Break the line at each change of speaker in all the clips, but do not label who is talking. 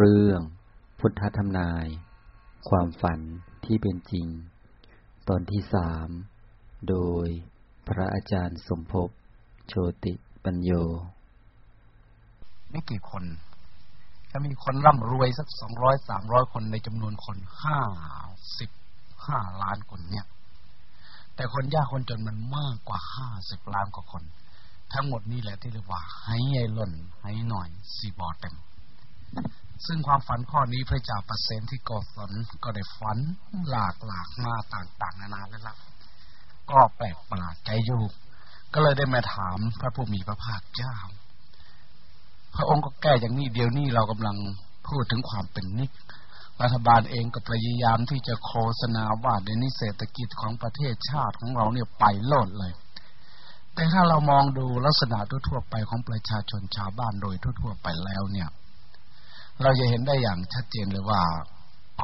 เรื่องพุทธธรรมนาย ความฝันที่เป็นจริง ตอนที่สามโดยพระอาจารย์สมภพโชติปัญโย
ไม่กี่คนถ้ามีคนร่ำรวยสักสองร้อยสามร้อยคนในจำนวนคนห้าสิบห้าล้านคนเนี่ย แต่คนยากคนจนมันมากกว่าห้าสิบล้านกว่าคน ทั้งหมดนี่แหละที่เรียกว่าให้ใหญ่ล่นให้หน่อยสีบอเต็ม ซึ่งความฝันข้อนี้พระเจ้าประเสนที่กอสนก็ได้ฝันหลากหลากมาต่างๆ นานาแล้วล่ะก็แปลกประหลาดใจอยู่ ก็เลยได้มาถามพระผู้มีพระภาคเจ้า พระองค์ก็แก้อย่างนี้เดียวนี้เรากำลังพูดถึงความเป็นนิกรัฐบาลเองก็พยายามที่จะโฆษณาว่าในนี้เศรษฐกิจของประเทศชาติของเราเนี่ยไปโลดเลย แต่ถ้าเรามองดูลักษณะทั่วไปของประชาชนชาวบ้านโดยทั่วไปแล้วเนี่ย เราจะเห็นได้อย่างชัดเจนเลยว่า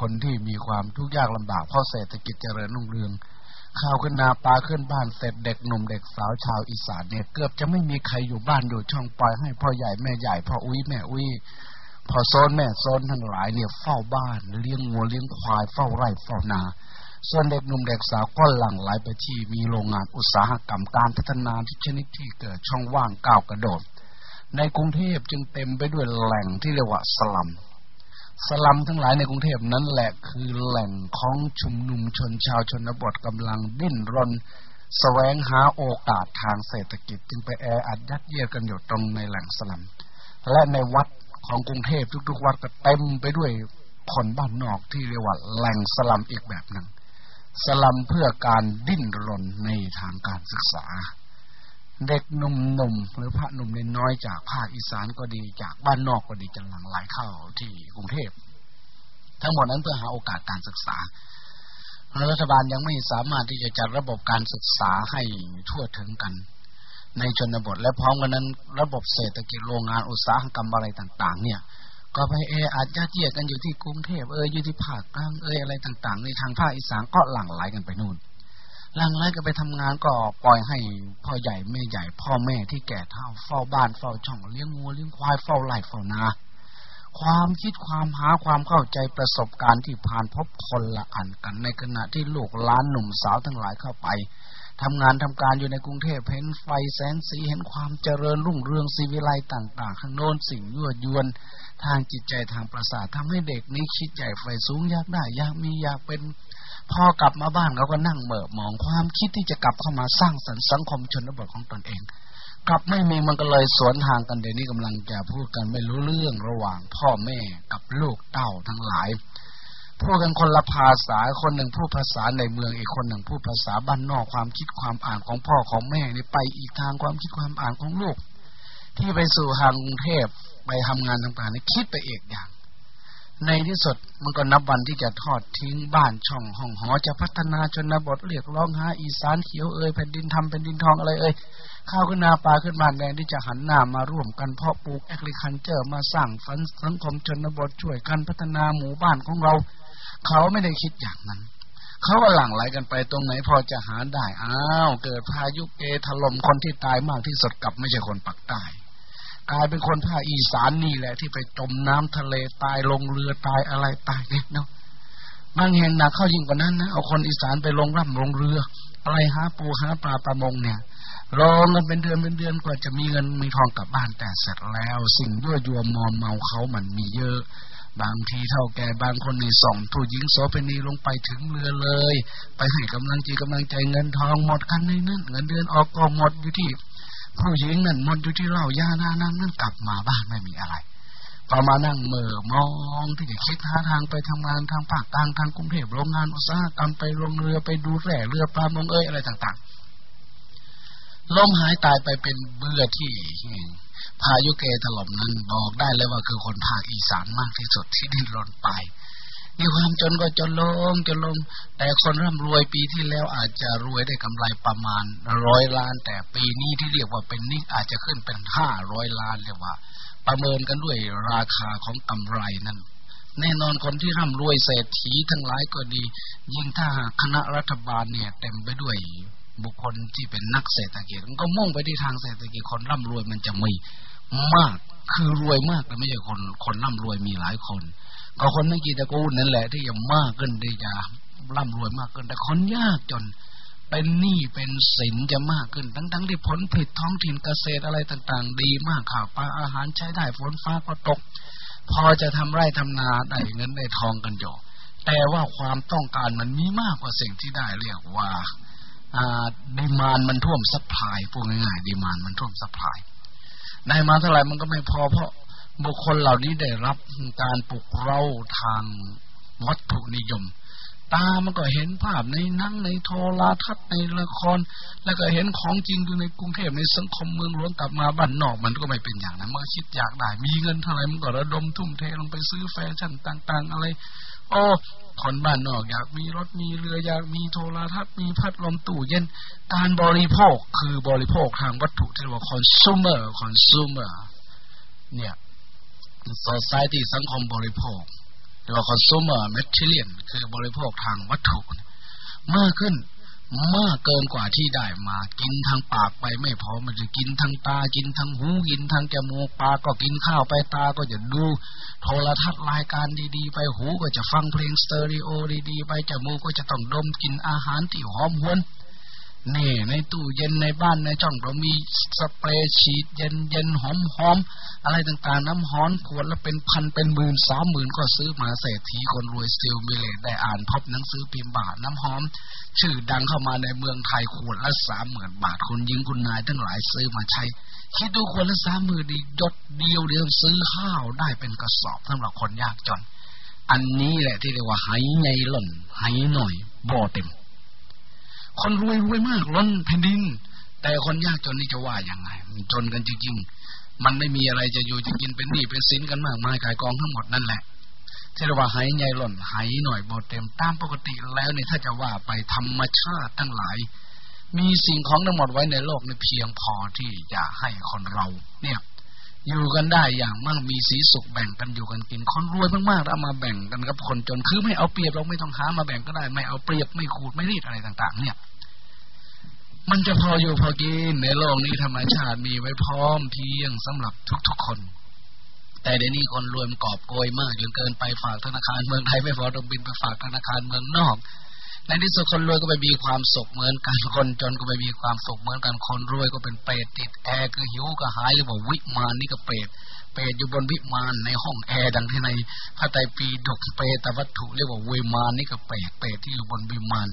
คนที่มีความทุกข์ยากลำบากเพราะเศรษฐกิจเจริญรุ่งเรืองข้าวขึ้นนาปลาขึ้นบ้านเสร็จเด็กหนุ่มเด็กสาวชาวอีสานเนี่ยเกือบจะไม่มีใครอยู่บ้านอยู่ช่องปล่อยให้พ่อใหญ่แม่ใหญ่พ่ออุ้ยแม่อุ้ยพ่อโซนแม่โซนทั้งหลายเนี่ยเฝ้าบ้านเลี้ยงงัวเลี้ยงควายเฝ้าไร่เฝ้านา ส่วนเด็กหนุ่มเด็กสาวก็หลั่งไหลไปที่มีโรงงานอุตสาหกรรมการพัฒนาที่ชนิดที่เกิดช่องว่างก้าวกระโดด ในกรุงเทพจึงเต็มไปด้วยแหล่งที่เรียกว่าสลัม สลัมทั้งหลายในกรุงเทพนั้นแหละคือแหล่งของชุมนุมชนชาวชนบทกำลังดิ้นรนแสวงหาโอกาสทางเศรษฐกิจ จึงไปแออัดยัดเยียดกันอยู่ตรงในแหล่งสลัม และในวัดของกรุงเทพทุกๆวัดก็เต็มไปด้วยคนบ้านนอกที่เรียกว่าแหล่งสลัมอีกแบบหนึ่งสลัมเพื่อการดิ้นรนในทางการศึกษา เด็กหนุ่มๆหรือพระหนุ่มเน้อยจากภาคอีสานก็ดีจากบ้านนอกก็ดีจะหลังไหลเข้าที่กรุงเทพทั้งหมดนั้นเพื่อหาโอกาสการศึกษารัฐบาลยังไม่สามารถที่จะจัดระบบการศึกษาให้ทั่วถึงกัน ในชนบทและพร้อมกันนั้น ระบบเศรษฐกิจโรงงานอุตสาหกรรมอะไรต่าง ๆ เนี่ย ก็ไปเออาจจะเทียกันอยู่ที่กรุงเทพเอออยู่ที่ภาคกลางเอออะไรต่าง ๆ ในทางภาคอีสานก็หลั่งไหลกันไปนู่น ลังไรก็ไปทำงานก็ปล่อยให้พ่อใหญ่แม่ใหญ่ พ่อแม่ที่แก่เฒ่าเฝ้าบ้านเฝ้าช่องเลี้ยงงัวเลี้ยงควายเฝ้าไร่เฝ้านา ความคิดความหาความเข้าใจประสบการณ์ที่ผ่านพบคนละอันกันในขณะที่ลูกล้านหนุ่มสาวทั้งหลายเข้าไปทำงานทำการอยู่ในกรุงเทพเห็นไฟแสงสีเห็นความเจริญรุ่งเรืองสีวิไลต่างๆ ข้างโน้นสิ่งยั่วยวนทางจิตใจทางประสาททำให้เด็กนี้คิดใหญ่ไฟสูงอยากได้อยากมีอยากเป็น พอกลับมาบ้านเขาก็นั่งเหม่อมองความคิดที่จะกลับเข้ามาสร้างสรรค์สังคมชนบทของตนเอง กลับไม่มีมันก็เลยสวนทางกันเดี๋ยวนี้กำลังจะพูดกันไม่รู้เรื่องระหว่างพ่อแม่กับลูกเต้าทั้งหลายพูดกันคนละภาษาคนหนึ่งพูดภาษาในเมืองอีกคนหนึ่งพูดภาษาบ้านนอกความคิดความอ่านของพ่อของแม่นี่ไปอีกทางความคิดความอ่านของลูก ที่ไปสู่ทางกรุงเทพไปทำงานต่างๆนี่คิดไปเอกอย่าง ในที่สุดมันก็นับวันที่จะทอดทิ้งบ้านช่องห้องหอจะพัฒนาชนบทเรียกร้องหาอีสานเขียวเอ่ยแผ่นดินทำแผ่นดินทองอะไรเอ่ยข้าวขึ้นนาปลาขึ้นมานแดงที่จะหันหน้ามาร่วมกันเพาะปลูกแอคลิคันเจอร์มาสร้างฝันสังคมชนบทช่วยกันพัฒนาหมู่บ้านของเรา เขาไม่ได้คิดอย่างนั้น เขาก็หลั่งไหลกันไปตรงไหนพอจะหาได้อ้าวเกิดพายุเกถล่มคนที่ตายมากที่สุดกลับไม่ใช่คนปักใต้ กลายเป็นคนภาคอีสานนี่แหละ ที่ไปจมน้ำทะเลตายลงเรือตายอะไรตายเนี่ยเนาะบางแห่งหนักเข้ายิ่งกว่านั้นนะเอาคนอีสานไปลงร่ำลงเรือ อะไรหาปูหาปลาประมงเนี่ยรอเงินเป็นเดือนเป็นเดือนกว่าจะมีเงินมีทองกลับบ้านแต่เสร็จแล้ว สิ่งยั่วยวนมอมเมาเขามันมีเยอะบางทีเท่าแก่บางคนนี่ส่งผู้หญิงโสเภณีลงไปถึงเรือเลย ไปให้กำลังใจกำลังใจเงินทองหมดกันในนั้นเงินเดือนออกก็หมดอยู่ที่ ผู้หญิงนั่นมนอยู่ที่เล่ายาหน้านั่งนั่นกลับมาบ้านไม่มีอะไรพอมานั่งเมื่อมองที่จะคิดหาทางไปทำงานทางภาคกลางทางกรุงเทพโรงงานอุตสาหกรรมไปลงเรือไปดูแร่เรือปลามงเอ้ยอะไรต่างๆล้มหายตายไปเป็นเบื่อที่พายุเกถล่มนั้นบอกได้เลยว่าคือคนภาคอีสานมากที่สุดที่ดิ้นรนไป มีความจนก็จนลงจนลง แต่คนร่ำรวยปีที่แล้วอาจจะรวยได้กำไรประมาณร้อยล้าน แต่ปีนี้ที่เรียกว่าเป็นนิกอาจจะขึ้นเป็นห้าร้อยล้านเรียว่า ประเมินกันด้วยราคาของกำไรนั้นแน่นอนคนที่ร่ำรวยเศรษฐีทั้งหลายก็ดี ยิ่งถ้าคณะรัฐบาลเนี่ยเต็มไปด้วยบุคคลที่เป็นนักเศรษฐกิจมันก็มุ่งไปที่ทางเศรษฐกิจคนร่ำรวยมันจะมีมาก คือรวยมากแต่ไม่ใช่คนคนร่ำรวยมีหลายคน ก็คนไม่กี่ตระกูลนั่นแหละ ที่จะมากขึ้นที่จะร่ำรวยมากขึ้น แต่คนยากจน เป็นหนี้เป็นสินจะมากขึ้น ทั้งทั้งที่ผลผลิตท้องถิ่นเกษตรอะไรต่าง ๆ ดีมากข้าวปลาอาหารใช้ได้ฝนฟ้าก็ตก พอจะทำไร่ทำนาได้เงินได้ทองกันอยู่แต่ว่าความต้องการมันมีมากกว่าสิ่งที่ได้เรียกว่า demand มันท่วม supply พูดง่ายๆ demand มันท่วม supplyได้มาเท่าไหร่มันก็ไม่พอเพราะ บุคคลเหล่านี้ได้รับการปลุกเร้าทางวัตถุนิยม ตามันก็เห็นภาพในนั่งในโทรทัศน์ในละคร แล้วก็เห็นของจริงอยู่ในกรุงเทพในสังคมเมืองล้วนกลับมาบ้านนอกมันก็ไม่เป็นอย่างนั้น เมื่อคิดอยากได้ มีเงินเท่าไหร่มันก็ระดมทุ่มเทลงไปซื้อแฟชั่นต่าง ๆ อะไรโอ้คนบ้านนอกอยากมีรถมีเรืออยากมีโทรทัศน์มีพัดลมตู้เย็นการบริโภคคือบริโภคทางวัตถุที่เรียกว่า consumer consumer เนี่ย society สังคมบริโภคเรียกว่า consumer material คือบริโภคทางวัตถุมากขึ้นมากเกินกว่าที่ได้มา กินทางปากไปไม่พอมันจะกินทางตา กินทางหู กินทางจมูกปากก็กินข้าวไปตาก็จะดูโทรทัศน์รายการดีๆ ไปหูก็จะฟังเพลงสเตอริโอดีๆ ไปจมูกก็จะต้องดมกินอาหารที่หอมหวน นี่ในตู้เย็นในบ้านในช่องเรามีสเปรย์ฉีดเย็นเย็นหอมหอมอะไรต่างๆ น้ำหอนขวดละเป็นพันเป็นหมื่นสามหมื่นก็ซื้อมาเศรษฐีคนรวยสติลมิเลตได้อ่านพบหนังสือพิมพ์บาทน้ำหอม ชื่อดังเข้ามาในเมืองไทยขวดละสามหมื่นบาทคนยิงคุณนายทั้งหลายซื้อมาใช้คิดดูขวดละสามหมื่นดียดเดียวเดียวซื้อข้าวได้เป็นกระสอบสำหรับคนยากจน อันนี้แหละที่เรียกว่าหใหญ่หล่นไหหน่อยบ่อเต็ม คนรวยรวยมากล้นแผ่นดิน แต่คนยากจนนี่จะว่าอย่างไงจนกันจริงๆ มันไม่มีอะไรจะอยู่จะกินเป็นหนี้เป็นสินกันมากมายขายกองทั้งหมดนั่นแหละที่เราว่าหายใหญ่หล่นหายหน่อยบดเต็มตามปกติแล้วเนี่ยถ้าจะว่าไปธรรมชาติทั้งหลาย มีสิ่งของทั้งหมดไว้ในโลกในเพียงพอที่จะให้คนเรา เนี่ย อยู่กันได้อย่างมั่งมีสีสุขแบ่งกันอยู่กันกินคนรวยมากๆแล้วมาแบ่งกันกับคนจนคือไม่เอาเปรียบเราไม่ต้องหามาแบ่งก็ได้ ไม่เอาเปรียบไม่ขูดไม่รีดอะไรต่าง ๆ เนี่ย มันจะพออยู่พอกินในโลกนี้ธรรมชาติมีไว้พร้อมเพียงสำหรับทุกๆคน แต่เดี๋ยวนี้คนรวยมันกอบโกยมากจนเกินไปฝากธนาคารเมืองไทยไม่พอต้องบินไปฝากธนาคารเมืองนอก ในที่สุดคนรวยก็ไปมีความสุขเหมือนกันคนจนก็ไปมีความสุขเหมือนกันคนรวยก็เป็นเปรตติดแอร์คือหิวก็หายหรือว่าวิมานนี่ก็เปรตเปรตอยู่บนวิมานในห้องแอร์ดังที่ในพระไตรปิฎกเปรตวัตถุเรียกว่าวิมานนี่ก็เปรตเปรตที่อยู่บนวิมาน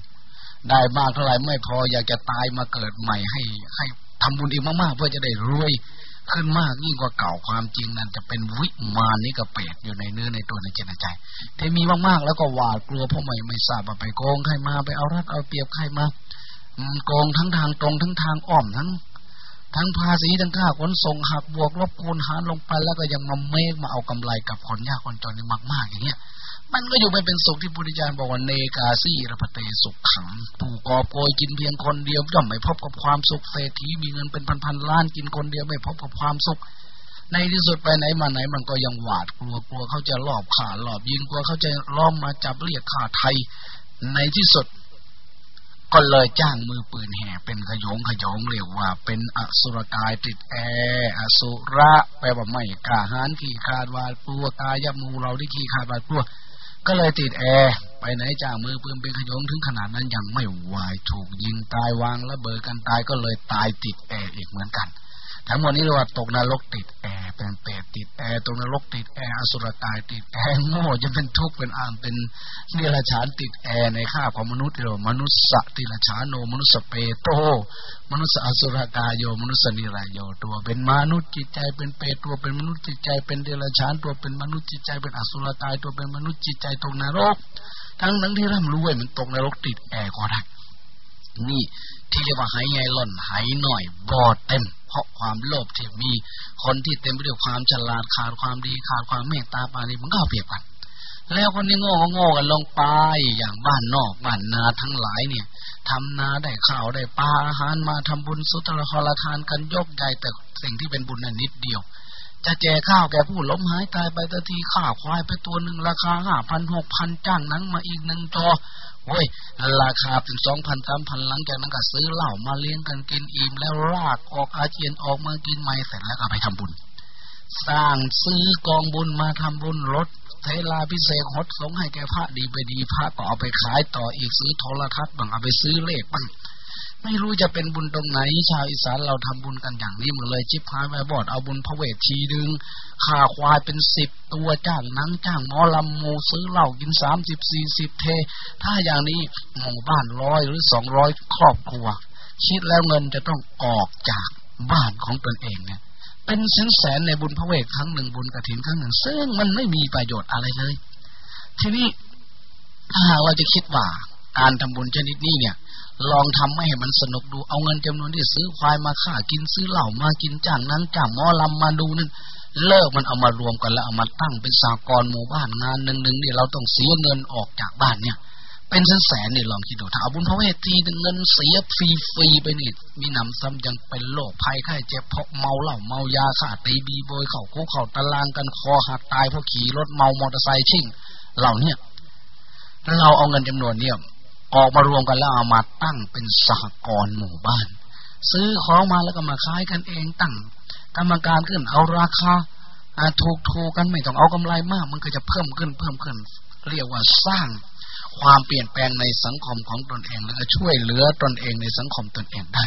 ได้มากเท่าไหร่ไม่พออยากจะตายมาเกิดใหม่ให้ให้ทำบุญอีกมากๆเพื่อจะได้รวย ขึ้นมากยิ่งกว่าเก่าความจริงนั้นจะเป็นวิมานนี่ก็เปรตอยู่ในเนื้อในตัวในจิตในใจที่มีมากๆ แล้วก็หวาดกลัวเพราะไม่ไม่ทราบว่าไปโกงใครมาไปเอารัดเอาเปรียบใครมาโกงทั้งทางตรงทั้งทางอ้อมทั้งทั้งภาษีทั้งค่าขนส่งหักบวกลบคูณหารลงไปแล้วก็ยังมาเมกมาเอากำไรกับคนยากคนจนนี่มากๆอย่างเงี้ย มันก็อยู่ไม่เป็นสุขที่พุทธเจ้าบอกว่าเนกาซีระพเตสุขขังผู้กอบโกยกินเพียงคนเดียวย่อมไม่พบกับความสุขเศรษฐีมีเงินเป็นพันๆล้านกินคนเดียวไม่พบกับความสุข ในที่สุดไปไหนมาไหน มันก็ยังหวาดกลัวกลัวเขาจะลอบขาหลอบยิงกลัวเขาจะล้อมมาจับเรียกขาไทย ในที่สุดก็เลยจ้างมือปืนแห่เป็นขยงขยงเรียกว่า เป็นอสุรกายติดแอร์อสุระแปลว่าไม่กล้าหาญขี้ขลาดหวาดกลัวกายหมู่เหล่าได้ขี้ขลาดหวาดกลัว ก็เลยติดแอร์ไปไหนจ้างมือปืนเป็นขยงถึงขนาดนั้นยังไม่ไหวถูกยิงตายวางระเบิดกันตายก็เลยตายติดแอร์อีกเหมือนกัน ทั้งหมดนี้เรียกว่าตกนรกติดแอร์เป็นเปรตติดแอร์ตกนรกติดแอร์อสุรกายติดแอร์โง่จะเป็นทุกข์เป็นอามเป็นเดรัจฉานติดแอร์ในคราบของมนุษย์เรียกว่ามนุษย์สติรชานโนมนุษย์เปโตมนุษย์อสุรกายโยมนุษย์นิรายโยตัวเป็นมนุษย์จิตใจเป็นเปรตตัวเป็นมนุษย์จิตใจเป็นเดรัจฉานตัวเป็นมนุษย์จิตใจเป็นอสุรกายตัวเป็นมนุษย์จิตใจตกนรก ทั้งนั้นที่ร่ำรวยมันตกนรกติดแอร์ก็ได้นี่ที่เรียกว่าหายไงหล่นหายหน่อยบอดเต็ม เพราะความโลภที่มีคนที่เต็มไปด้วยความฉลาดขาดความดีขาดความเมตตาปรานีมันก็เปรียบกัน แล้วคนนี้โง่ก็โง่กันลงไปอย่างบ้านนอกบ้านนาทั้งหลายเนี่ยทำนาได้ข้าวได้ปลาอาหารมาทำบุญสุตระครทานกันยกใหญ่แต่สิ่งที่เป็นบุญนั้นนิดเดียวจะแจกข้าวแกผู้ล้มหายตายไปตะทีข้าวควายไปตัวหนึ่งราคาห้าพันหกพันจ้างนังมาอีกหนึ่งจอ โอ้ยราคาถึงสองพันสามพันหลังจากนั้นก็ซื้อเหล้ามาเลี้ยงกันกินอิ่มแล้วลากออกอาเจียนออกมากินไม่เสร็จแล้วก็ไปทำบุญ สร้างซื้อกองบุญมาทำบุญรถเทลาพิเศษหดสงให้แก่พระดีไปดีพระก็เอาไปขายต่ออีกซื้อโทรทัศน์บ้างเอาไปซื้อเลขบ้าง ไม่รู้จะเป็นบุญตรงไหน ชาวอีสานเราทำบุญกันอย่างนี้มันเลยจิบหายไปบอดเอาบุญพระเวททีดึงข่าควายเป็นสิบตัวจ้างนังจ้างหมอลำมูซื้อเหล้ากินสามสิบสี่สิบเท ถ้าอย่างนี้หมู่บ้านร้อยหรือสองร้อยครอบครัว คิดแล้วเงินจะต้องออกจากบ้านของตนเองเนี่ยเป็นแสนแสนในบุญพระเวทครั้งหนึ่งบุญกระถินครั้งหนึ่ง ซึ่งมันไม่มีประโยชน์อะไรเลย ทีนี้ถ้าเราจะคิดว่าการทำบุญชนิดนี้เนี่ย ลองทำให้มันสนุกดู เอาเงินจำนวนที่ซื้อควายมาฆ่ากินซื้อเหล้ามากินจ้างนั่งจ้างหมอลำมาดูนั่นเลิกมันเอามารวมกันแล้วเอามาตั้งเป็นสากลหมู่บ้านงานหนึ่งหนึ่งนี่ยเราต้องเสียเงินออกจากบ้านเนี่ย เป็นแสนแสนนี่ยลองคิดดูถ้าเอาบุญพระเวทีเงินเสียฟรีฟรีไปนี่มีหนำซ้ำยังเป็นโรคภัยไข้เจ็บเพราะเมาเหล้าเมายาขาตีบีโบยเข่าคุกเข่าตะลางกันคอหักตายเพราะขี่รถเมามอเตอร์ไซค์ชิ่งเหล่าเนี่ยเราเอาเงินจำนวนเนี่ย ออกมารวมกันแล้วเอามาตั้งเป็นสหกรณ์หมู่บ้าน ซื้อของมาแล้วก็มาขายกันเองตั้ง กรรมการขึ้นเอาราคาถูกถูกกันไม่ต้องเอากำไรมาก มันก็จะเพิ่มขึ้นเพิ่มขึ้น เรียกว่าสร้างความเปลี่ยนแปลงในสังคมของตนเอง แล้วก็ช่วยเหลือตนเองในสังคมตนเองได้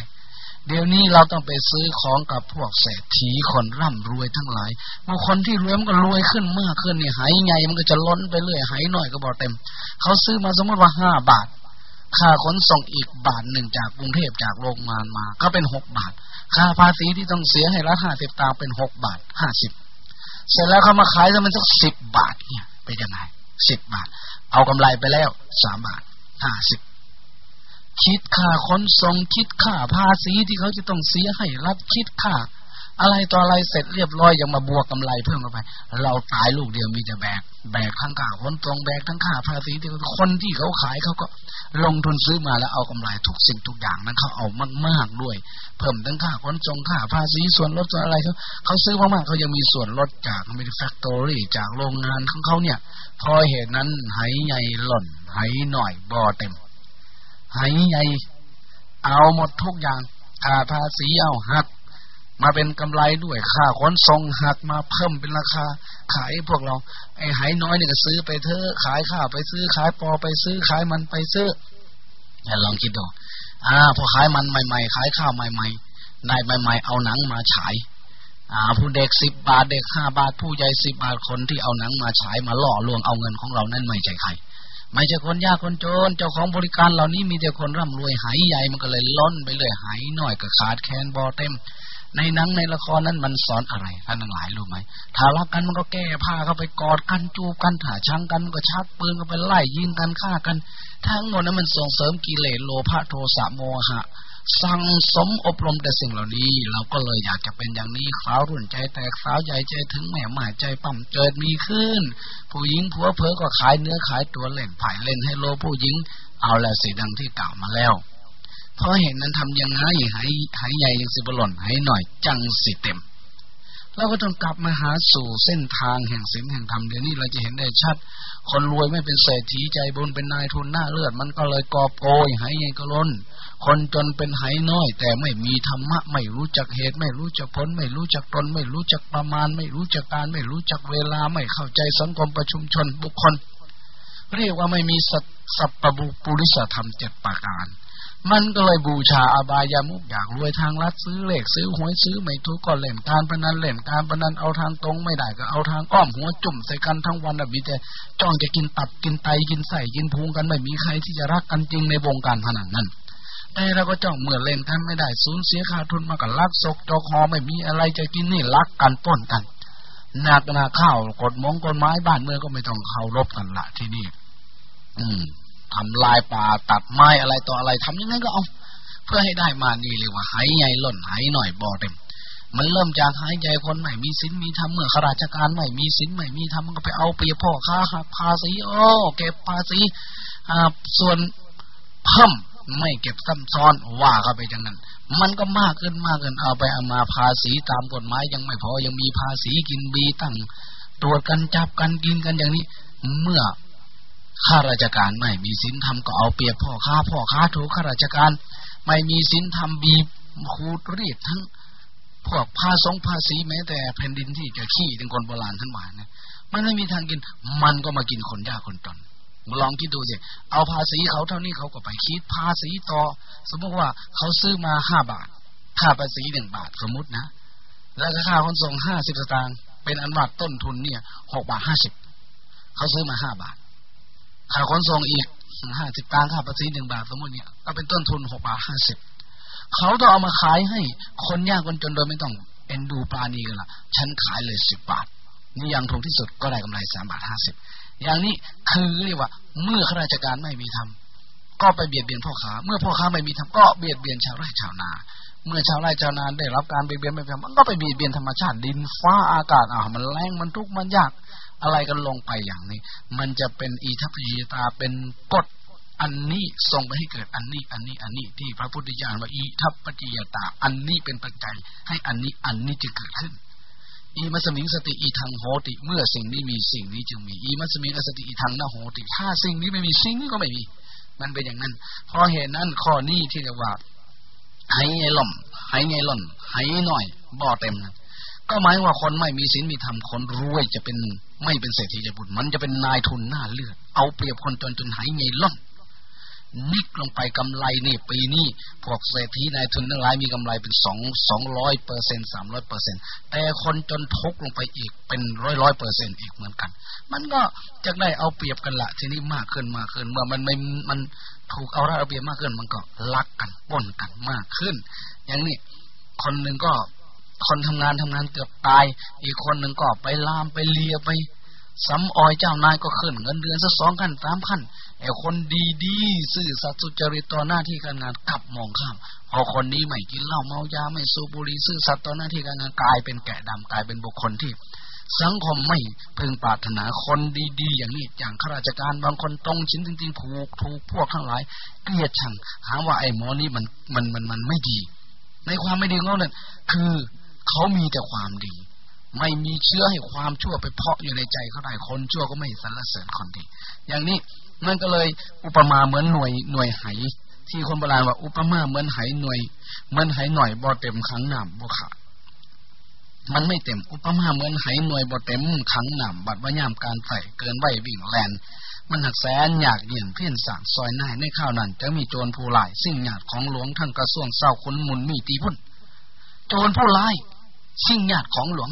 เดี๋ยวนี้เราต้องไปซื้อของกับพวกเศรษฐีคนร่ำรวยทั้งหลายบางคนที่รวยมันก็รวยขึ้นมากขึ้นเนี่ยหายใหญ่มันก็จะล้นไปเรื่อยหายหน่อยก็บอกเต็ม เขาซื้อมาสมมติว่าห้าบาท ค่าขนส่งอีกบาทหนึ่งจากกรุงเทพจากโรงงานมา ก็เป็นหกบาท ค่าภาษีที่ต้องเสียให้รัฐห้าสิบตางเป็นหกบาทห้าสิบเสร็จแล้วเขามาขายแล้วมันสักสิบบาทเนี่ยเป็นยังไงสิบบาท เอากำไรไปแล้วสามบาทห้าสิบคิดค่าขนส่งคิดค่าภาษีที่เขาจะต้องเสียให้รัฐคิดค่า อะไรต่ออะไรเสร็จเรียบร้อยยังมาบวกกำไรเพิ่มเข้าไป เราตายลูกเดียวมีแต่แบก แบกทั้งค่าขนส่งแบกทั้งค่าภาษีที่คนที่เขาขายเขาก็ลงทุนซื้อมาแล้วเอากำไรทุกสิ่งทุกอย่างนั้นเขาเอามากๆด้วย เพิ่มทั้งค่าขนส่งค่าภาษีส่วนลดส่วนอะไรเขาเขาซื้อมากๆเขายังมีส่วนลดจากมิแฟคทอรี่จากโรงงานของเขาเนี่ย พอเหตุนั้นหายใหญ่หล่นหายหน่อยบ่อเต็มหายใหญ่เอาหมดทุกอย่างค่าภาษีเอาหัก มาเป็นกำไรด้วยค่าขนส่งหักมาเพิ่มเป็นราคา ขายพวกเรา ไอ้หายน้อยเนี่ยก็ซื้อไปเถอะขายข้าวไปซื้อขายปอไปซื้อขายมันไปซื้อลองคิดดูอ่าพอขายมันใหม่ ๆ ขายข้าวใหม่ๆนายใหม่ๆเอาหนังมาฉายอ่าผู้เด็กสิบบาทเด็กห้าบาท ผู้ใหญ่สิบบาทคนที่เอาหนังมาฉายมาล่อลวงเอาเงินของเรานั่นไม่ใช่ใครไม่ใช่คนยากคนจน เจ้าของบริการเหล่านี้มีแต่คนร่ำรวยหายใหญ่มันก็เลยล้นไปเลยหายน้อยก็ขาดแคลนบอเต็ม ในหนังในละครนั้นมันสอนอะไรท่านทั้งหลายรู้ไหมถ้ารักกันมันก็แก้ผ้าเข้าไปกอดกันจูบกันถ้าชังกันมันก็ชักปืนก็ไปไล่ยิงกันฆ่ากัน ทั้งหมดนั้นมันส่งเสริมกิเลสโลภะโทสะโมหะสั่งสมอบรมแต่สิ่งเหล่านี้ เราก็เลยอยากจะเป็นอย่างนี้สาวรุ่นใจแตกสาวใหญ่ใจถึงแม่หมายใจปั่มเกิดมีขึ้น ผู้หญิงผัวเพอก็ขายเนื้อขายตัวเล่นไผ่เล่นให้โลผู้หญิง เอาแหละสิดังที่กล่าวมาแล้ว เพราะเห็นนั้นทำยังไงหายหายใหญ่ยังสิบหล่นหายหน่อยจังสิเต็มเราก็ต้องกลับมาหาสู่เส้นทางแห่งศีลแห่งธรรมเดี๋ยวนี้เราจะเห็นได้ชัด คนรวยไม่เป็นเศรษฐีใจบุญเป็นนายทุนหน้าเลือด มันก็เลยกอบโกยหายใหญ่ก็ล้น คนจนเป็นหายน้อย แต่ไม่มีธรรมะไม่รู้จักเหตุ ไม่รู้จักผล ไม่รู้จักตน ไม่รู้จักประมาณ ไม่รู้จักการ ไม่รู้จักเวลาไม่เข้าใจสังคมประชุมชนบุคคล เรียกว่าไม่มีสัพปะบุปุริสธรรมเจ็ดประการ มันก็เลยบูชาอบายามุกอยากรวยทางลัดซื้อเลขซื้อหวยซื้อไม่ถูกก็เล่นการพนันเล่นการพนันเอาทางตรงไม่ได้ก็เอาทางอ้อมหัวจุ่มใส่กันทั้งวันแบบนี้แต่จ้องจะกินตับกินไตกินไส้กินพุงกันไม่มีใครที่จะรักกันจริงในวงการพนันนั้นแต่เราก็จ้องเมื่อเล่นกันไม่ได้สูญเสียขาดทุนมากับลักศกจอกหอไม่มีอะไรจะกินนี่ลักกันป้นกันหนักนาข้าวกดมงกฎไม้บ้านเมืองก็ไม่ต้องเคารพกันละที่นี่อืม ทำลายป่าตัดไม้อะไรต่ออะไรทำยังไงก็เอาเพื่อให้ได้มานี่เลยว่าหายใหญ่ล่นหายหน่อยบ่อเต็มมันเริ่มจากหายใจคนไม่มีสินมีธรรมเมื่อข้าราชการไม่มีสินไม่มีธรรมมันก็ไปเอาเปรียบพ่อค้าหักภาษีโอ้เก็บภาษีอ่าส่วนเพิ่มไม่เก็บซ้ำซ้อนว่าเข้าไปจังนั้น มันก็มากขึ้นมากขึ้นเอาไปเอามาภาษีตามกฎหมายยังไม่พอยังมีภาษีกินบีตั้งตรวจกันจับกันกินกันอย่างนี้ เมื่อ ข้าราชการไม่มีสินธรรมก็เอาเปรียบพ่อค้าพ่อค้าถูกข้าราชการ ไม่มีสินธรรมบีบขูดรีดทั้งพวกภาษงภาษีแม้แต่แผ่นดินที่จะขี้ถึงคนโบราณท่านว่านะมันไม่มีทางกิน มันก็มากินคนยากคนจนลองคิดดูสิเอาภาษีเขาเท่านี้เขาก็ไปคิดภาษีต่อ สมมติว่าเขาซื้อมาห้าบาทค่าภาษีหนึ่งบาทสมมตินะ แล้วค่าขนส่งห้าสิบสตางค์เป็นอันว่าต้นทุนเนี่ยหกบาทห้าสิบเขาซื้อมาห้าบาท ค่าขนส่งอีกห้าสิบตังค่าภาษีหนึ่งบาทสมมติเนี่ยก็เป็นต้นทุนหกบาทห้าสิบเขาต้องเอามาขายให้คนยากคนจนโดยไม่ต้องเอ็นดูปลานีกันละฉันขายเลยสิบบาท นี่ยังถูกที่สุดก็ได้กำไรสามบาทห้าสิบอย่างนี้คือเรียกว่า เมื่อข้าราชการไม่มีทำก็ไปเบียดเบียนพ่อค้า เมื่อพ่อค้าไม่มีทำก็เบียดเบียนชาวไร่ชาวนา เมื่อชาวไร่ชาวนาได้รับการเบียดเบียนไม่ทำมันก็ไปเบียดเบียนธรรมชาติดินฟ้าอากาศอะมันแรงมันทุกข์มันยาก อะไรกันลงไปอย่างนี้ มันจะเป็นอีทัพยีตาเป็นกฎอันนี้ส่งไปให้เกิดอันนี้อันนี้อันนี้ที่พระพุทธเจ้าว่าอีทัพปฏิยตา อันนี้เป็นปัจจัยให้อันนี้อันนี้จะเกิดขึ้น อีมัสมิงสติอีทางโหติเมื่อสิ่งนี้มีสิ่งนี้จึงมีอีมัสมิงสติอีทางนาโหติ ถ้าสิ่งนี้ไม่มีสิ่งนี้ก็ไม่มี มันเป็นอย่างนั้นเพราะเหตุนั้นข้อนี้ที่เรียกว่าให้ไงล่มให้ไงล่นให้หน่อยบ่อเต็มนะก็หมายว่าคนไม่มีศีลมีธรรมคนรวยจะเป็น ไม่เป็นเศรษฐีจะบุญมันจะเป็นนายทุนหน้าเลือด เอาเปรียบคนจนจนหายไงล่อนนิกลงไปกำไรนี่ปีนี้พวกเศรษฐีนายทุนทั้งหลายมีกำไรเป็นสองสองร้อยเปอร์เซ็นสามร้อยเปอร์เซ็นแต่คนจนทุกลงไปอีกเป็นร้อยร้อยเปอร์เซ็นอีกเหมือนกัน มันก็จะได้เอาเปรียบกันละทีนี้มากขึ้นมากขึ้น เมื่อมันไม่มันถูกเอาได้เอาเปรียบมากขึ้น มันก็ลักกันป้นกันมากขึ้น อย่างนี้คนหนึ่งก็ คนทำงานทำงานเกือบตาย อีกคนหนึ่งก็ไปลามไปเลียไปซ้ำออยเจ้านายก็ขึ้น เงินเดือนสักสองขั้นสามขั้นไอ้คนดีๆซื่อสัตย์สุจริตต่อหน้าที่การงานกลับมองข้ามพอคนนี้ไม่กินเหล้าเมายาไม่สูบบุหรี่ซื่อสัตย์ต่อหน้าที่การงานกลายเป็นแกะดำกลายเป็นบุคคลที่ สังคมไม่พึงปรารถนาคนดีๆ อย่างนี้อย่างข้าราชการบางคนตรงชิ้นจริงๆผูกถูกพวกทั้งหลายเกลียดชังหาว่าไอ้หมอนี่มันมันมันมันไม่ดี ในความไม่ดีของเขาเนี่ยคือ เขามีแต่ความดี ไม่มีเชื้อให้ความชั่วไปเพาะอยู่ในใจเขาได้คนชั่วก็ไม่สรรเสริญคนดี อย่างนี้มันก็เลยอุปมาเหมือนหน่วยหน่วยไหที่คนโบราณว่าอุปมาเหมือนไหหน่วยเหมือนไหหน่อยบ่เต็มขังน้ำบ่ขาดมันไม่เต็มอุปมาเหมือนไหหน่วยบ่เต็มขังน้ำบัดว่ายามการใส่เกินไหววิ่งแลนมันหักแสนอยากเยี่ยนเพี้ยนสางซอยหน้าในข้าวนั้นจะมีโจรผู้ลายสิ่งหยาดของหลวงท่านกระทรวงเศร้าคุณมุนมีตีพุ่น โจรผู้ลาย สิ่งหยาดของหลวง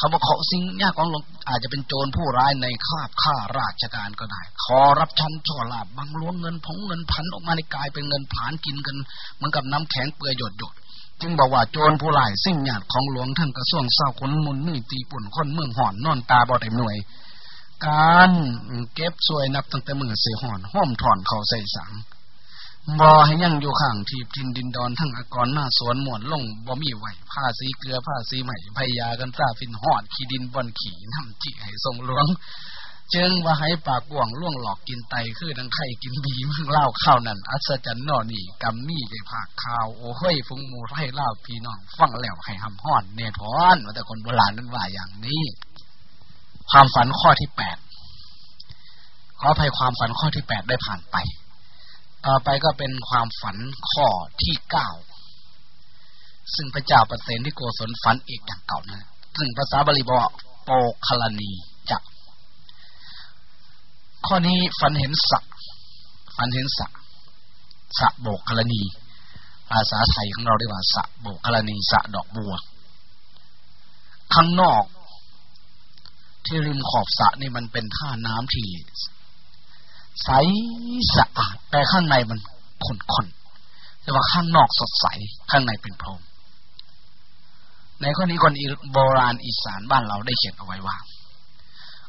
คำว่าขอสิ่งยากของหลวง อาจจะเป็นโจรผู้ร้ายในคาบข้าราชการก็ได้ ขอรับชั้นช่อลาบบังล้วงเงินผงเงินพันออกมาในกายเป็นเงินผานกินกันเหมือนกับน้ำแข็งเปื่อยหยดหยดจึงบอกว่าโจรผู้ร้ายสิ่งหยาดของหลวงท่านกระทรวงเศร้าคนมุนนี่ตีปุ่นคนเมืองห่อนนอนตาบอดเต็มหน่วย การเก็บสวยนับตั้งแต่มือเสียห่อนห้อมถอนเขาใส่สัง บ่อให้ยังอยู่ข้างทีทินดินดอนทั้งอากรหน้าสวนหมวนลงบ่มีไหวผ้าสีเกลือผ้าสีใหม่พยากันซาฟินหอดขีดินบอนขี่น้ำจิให้ทรงหลวงเจิงว่าให้ปากบ่วงล่วงหลอกกินไตคือดังไข่กินบีมึงเล่าข้าวนั่นอัศจรรย์นอนี่กำมี่ได้ผักข้าวโอ้เฮ้ยฟุงมูให้เล่าพี่น้องฟังแล้วให้หำห้อนเนทอนว่าแต่คนโบราณนั้นว่าอย่างนี้ ความฝันข้อที่แปดขออภัยความฝันข้อที่แปดได้ผ่านไป ต่อไปก็เป็นความฝันข้อที่เก้าซึ่งพระเจ้าประเสนที่โกศลฝันอีกอย่างเก่านะซึ่งภาษาบาลีบอกโปคลนีจะข้อนี้ฝันเห็นสักฝันเห็นสักสะโบกคลนีภาษาไทยของเราเรียกว่าสะโบกคลนีสะดอกบัว ข้างนอก ที่ริมขอบสะนี่มันเป็นท่าน้ำที่ใสสะอาด แต่ข้างในมันขุ่นขุนแต่ว่าข้างนอกสดใส ข้างในเป็นพรมในข้อนี้คนโบราณอีสานบ้านเราได้เขียนเอาไว้ว่า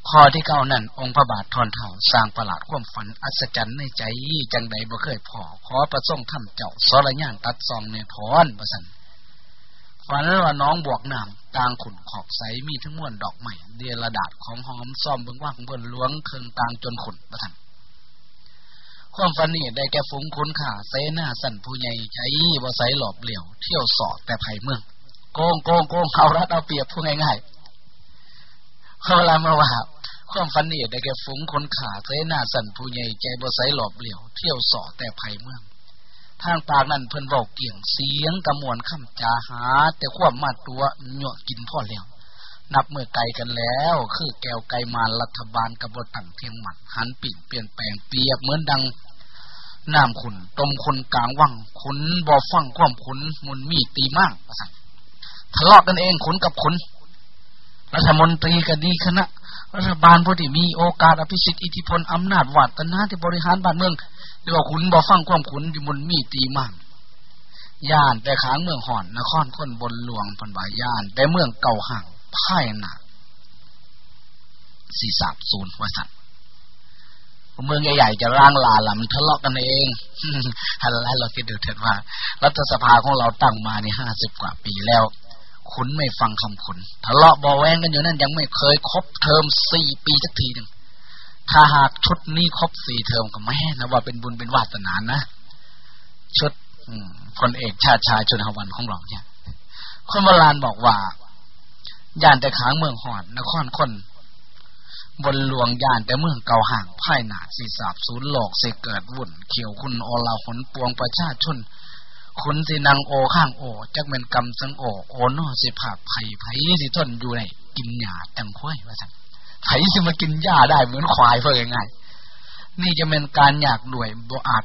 ข้อที่เก้านั่น องค์พระบาททอนเท่าสร้างประหลาดความฝัน อัศจรรย์ในใจจังใดบ่เคยพอขอประสงค์ทำเจ้าสรญานตัดซองในทอนประสันฝันว่าน้องบวกน้ำกลางขุนขอบใสมีทั้งมวลดอกใหม่เดียระดาษของหอมซ่อมเบื้องว่างเบื้องล้วงเคืองตางจนขุนประทัน ความฝันนี่ได้แก่ฝูงคุณข่าเซนาสั่นผู้ใหญ่ใจบ่ใสหลอบเหลี่ยว เที่ยวสอดแต่ไผ่เมืองโกงโกงโกงเอารัดเอาเปรียบผู้ง่ายๆเขาลามาว่าความฝันนี่ได้แก่ฝูงคนขาเสนาสั่นผู้ใหญ่ใจบ่ใสหลอบเหลี่ยว เที่ยวสอดแต่ไผ่เมืองทางปากนั่นเพิ่นบอกเกี่ยงเสียงกระมวลคำจาหา แต่ความมาตัวเหยวกินพ่อแล้ว นับเมื่อไกลกันแล้ว คือแก้วไกลมารัฐบาลกบฏตั้งเทียงหมัดหันปิดเปลี่ยนแปลงเปียกเหมือนดังน้ำขุนตมคนกลางว่างขุนบ่อฟังความขุนมุนมีตีมากสั่งทะเลาะกันเองขุนกับขุนรัฐมนตรีก็ดีคณะรัฐบาลผู้ที่มีโอกาสอภิสิทธิ์อิทธิพลอำนาจวัดตนาที่บริหารบ้านเมืองเรียกว่าขุนบ่อฟังความขุนอยู่มุนมีตีมากย่านแต่ขางเมืองห่อนนครคนบนหลวงพันบายย่านแต่เมืองเก่าห่าง พ่ายหนักสี่สามศูนย์ว่าสัตเมืองใหญ่ๆจะร่างลาลำทะเลาะกันเองฮันแล้เราคิดดูเถิดว่า รัฐสภาของเราตั้งมาในห้าสิบกว่าปีแล้วคุณไม่ฟังคำคุณทะเลาะบอแวงกันอยู่นั่นยังไม่เคยครบเทอมสี่ปีสักทีหนึ่งถ้าหากชุดนี้ครบสี่เทอมก็ไม่นะว่าเป็นบุญเป็นวาสนานะชุดคนเอกชาติชายชนวันของเราเนี่ยคนโบราณบอกว่า ย่านแต่ขางเมืองหอดนครคนบนหลวงย่านแต่เมืองเก่าห่างไพ่หนาสีสาบศูนย์โลกสิเกิดวุ่น เขียวคุณโอลาหนปวงประชาชนคุณสินางโอข้างโอ จักเป็นกำสังโอ โอนอสิผาไผ่ไผ่สิทนอยู่ในกินหญ้าจังค่อยว่าสั่งไผ่สิมากินหญ้าได้เหมือนควายเพื่อง่ายนี่จะเป็นการอยากด้วยบอาจ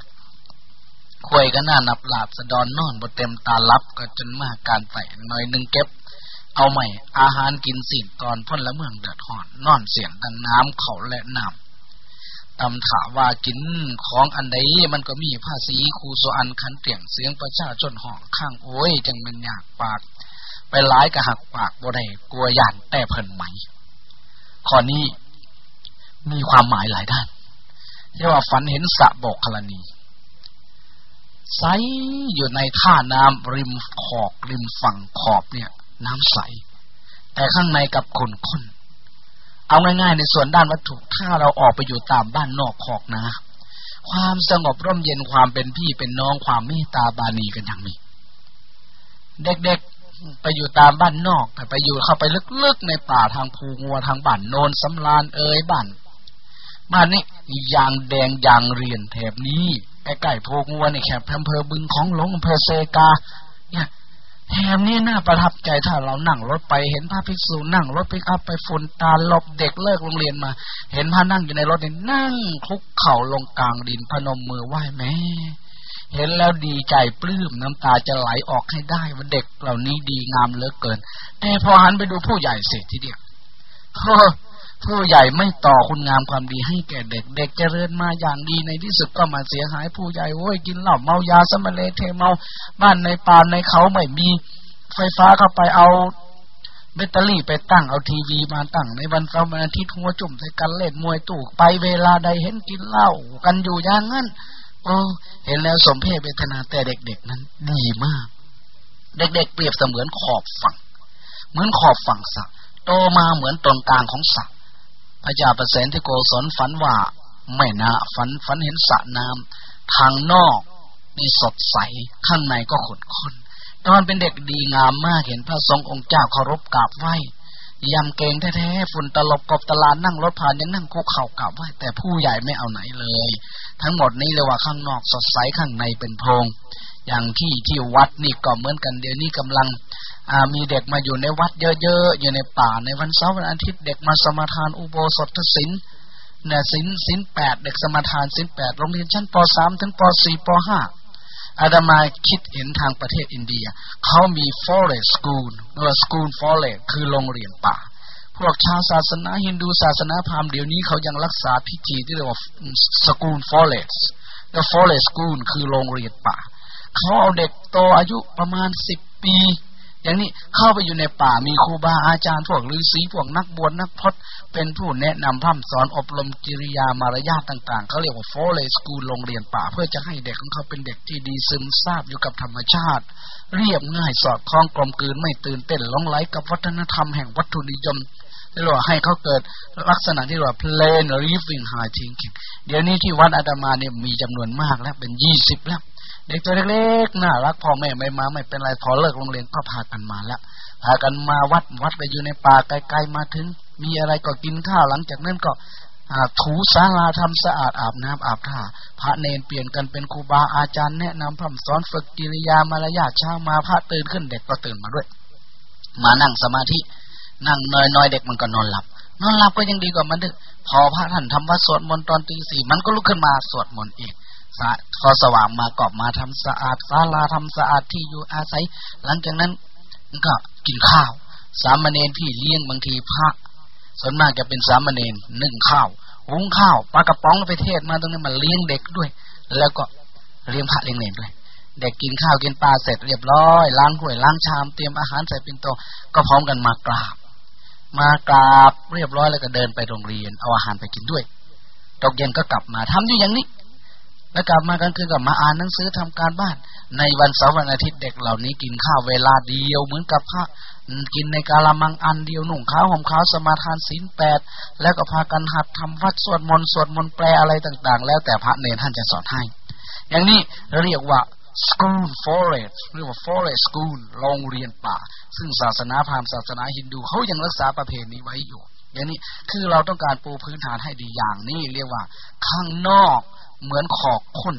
ควยก็น่านับหลาบสะดอนนอนบ่เต็มตาลับก็จนมากการใส่หน่อยหนึ่งเก็บ เอาใหม่ อาหารกินสิ่งก่อนพ่นละเมืองเดือดห่อนนอนเสียงดังน้ำเขาและน้ำตำถาว่ากินของอันใดมันก็มีภาษีคูโซอันคันเตียงเสียงประชาชนห้องข้างโอ้ย จังมันอยากปาก ไปหลายกระหักปากบ่ได้กลัวย่านแต่เพิ่นไหมข้อนี้มีความหมายหลายด้านเรียกว่าฝันเห็นสะบอกคลนีใสอยู่ในท่าน้ำริมขอกริมฝั่งขอบเนี่ย น้ำใส แต่ข้างในกับขุ่นข้น เอาง่ายๆในส่วนด้านวัตถุถ้าเราออกไปอยู่ตามบ้านนอกขอกนะ ความสงบร่มเย็นความเป็นพี่เป็นน้องความเมตตาบานีกันอย่างนี้เด็กๆไปอยู่ตามบ้านนอกแต่ไปอยู่เข้าไปลึกๆในป่าทางภูงัวทางบ้านโนนสำรานเอ่ยบ้านบ้านนี้ยางแดงยางเรียนแถบนี้ใกล้ๆภูงัวในแคบอำเภอบึงของหลงอำเภอเซกา เนี่ย แถมนี้น่าประทับใจถ้าเรานั่งรถไปเห็นพระภิกษุนั่งรถไปอัพไปฝุ่นตาหลบเด็กเลิกโรงเรียนมา เห็นพระนั่งอยู่ในรถนี่นั่งคลุกเข่าลงกลางดินพนมมือไหว้แม่เห็นแล้วดีใจปลื้มน้ำตาจะไหลออกให้ได้ว่าเด็กเหล่านี้ดีงามเหลือเกิน แต่พอหันไปดูผู้ใหญ่เสร็จทีเดียว ผู้ใหญ่ไม่ต่อคุณงามความดีให้แก่เด็ก เด็กเจริญมาอย่างดีในที่สุดก็มาเสียหายผู้ใหญ่โอ้ยกินเหล้าเมายาสมเลเทเมาบ้านในป่าในเขาไม่มีไฟฟ้าเข้าไปเอาแบตเตอรี่ไปตั้งเอาทีวีมาตั้งในวันเสาร์วันอาทิตย์หัวจุ่มใส่กันเล่นมวยตู่ไปเวลาใดเห็นกินเหล้ากันอยู่อย่างนั้นโอ้เห็นแล้วสมเพศเวทนาแต่เด็กๆนั้น ดีมาก เด็ก ๆ เปรียบเสมือนขอบฝั่ง เหมือนขอบฝั่งสระโตมาเหมือนตนกลางของสระ พระยาประเสนที่โกศลฝันว่าไม่นาฝันฝันเห็นสระน้ำทางนอกนี่สดใสข้างในก็ขนข้นตอนเป็นเด็กดีงามมากเห็นพระทรงองค์เจ้าเคารพกราบไหว้ยำเกงแท้ๆฝุ่นตลบกบตลาดนั่งรถผ่านยังนั่งคุกเข่ากราบไหว้แต่ผู้ใหญ่ไม่เอาไหนเลย ทั้งหมดนี้เลยว่าข้างนอกสดใสข้างในเป็นโพรงอย่างที่ที่วัดนี่ก็เหมือนกันเดี๋ยวนี้กำลัง มีเด็กมาอยู่ในวัดเยอะๆ อยู่ในป่าในวันเสาร์วันอาทิตย์เด็กมาสมาทานอุโบสถศิลเนี่ยศิลศิลแปดเด็กสมาทานศิลแปดโรงเรียนชั้นปสามถึงปสี่ปห้าอาดามาคิดเห็นทางประเทศอินเดีย เขามี forest school หรือ school forest คือโรงเรียนป่า พวกชาวศาสนาฮินดูศาสนาพราหมณ์เดี๋ยวนี้เขายังรักษาพิธีที่เรียกว่า school forest และ forest school คือโรงเรียนป่า เขาเอาเด็กโตอายุประมาณสิบปี อย่างนี้เข้าไปอยู่ในป่ามีครูบาอาจารย์พวกฤาษีพวกนักบวชนักพจน์เป็นผู้แนะนำพร่ำสอนอบรมกิริยามารยาทต่าง ๆเขาเรียกว่าโฟเลสกูลโรงเรียนป่า เพื่อจะให้เด็กของเขาเป็นเด็กที่ดีซึมซาบอยู่กับธรรมชาติ เรียบง่ายสอดคล้องกลมกลืนไม่ตื่นเต้นล้องไหลกับวัฒนธรรมแห่งวัตถุนิยมที่เราให้เขาเกิดลักษณะที่เรา plain living high thinking เดี๋ยวนี้ที่วัดอาตมาเนี่ยมีจำนวนมากแล้วเป็นยี่สิบแล้ว เด็กตัวเล็กๆน่ารักพ่อแม่ไม่มาไม่เป็นไรพอเลิกโรงเรียนก็พากันมาแล้วพากันมาวัดวัดไปอยู่ในป่าไกลๆมาถึง มีอะไรก็กินข้าวหลังจากนั้นก็ถูสาราทำสะอาดอาบน้ำอาบท่าพระเนนเปลี่ยนกันเป็นครูบาอาจารย์แนะนำพร่ำสอนฝึกกิริยามารยาทเช้ามาพระตื่นขึ้นเด็กก็ตื่นมาด้วย มานั่งสมาธินั่งนอยน้อยเด็กมันก็นอนหลับ นอนหลับก็ยังดีกว่ามันดึกพอพระท่านทำวัดสวดมนต์ตอนตีสี่มันก็ลุกขึ้นมาสวดมนต์อีก พอสว่างมากอบมาทำสะอาดศาลาทำสะอาดที่อยู่อาศัย หลังจากนั้นก็กินข้าว สามเณรพี่เลี้ยงบางทีพระส่วนมากจะเป็นสามเณรนึ่งข้าวหุงข้าวปลากระป๋องไปเทศมาตรงนี้มาเลี้ยงเด็กด้วย แล้วก็เลี้ยงพระเลี้ยงเนรด้วย เด็กกินข้าวกินปลาเสร็จเรียบร้อยล้างถ้วยล้างชามเตรียมอาหารใส่เป็นโตก็พร้อมกันมากราบ มากราบเรียบร้อยแล้วก็เดินไปโรงเรียน เอาอาหารไปกินด้วยตกเย็นก็กลับมาทำอยู่อย่างนี้ แล้วกลับมากลางคืนกลับมาอ่านหนังสือทำการบ้าน ในวันเสาร์วันอาทิตย์เด็กเหล่านี้กินข้าวเวลาเดียวเหมือนกับพระกินในกาลมังอันเดียวหนุ่งขาวห่มขาวสมาทานศีลแปดแล้วก็พากันหัดทำวัดสวดมนต์สวดมนต์แปลอะไรต่าง ๆ แล้วแต่พระเนรท่านจะสอนให้ อย่างนี้เรียกว่า school forest เรียกว่า forest school โรงเรียนป่า ซึ่งศาสนาพราหมณ์ศาสนาฮินดูเขายังรักษาประเพณีไว้อยู่ อย่างนี้คือเราต้องการปูพื้นฐานให้ดีอย่างนี้เรียกว่า ข้างนอก เหมือนขอกค้น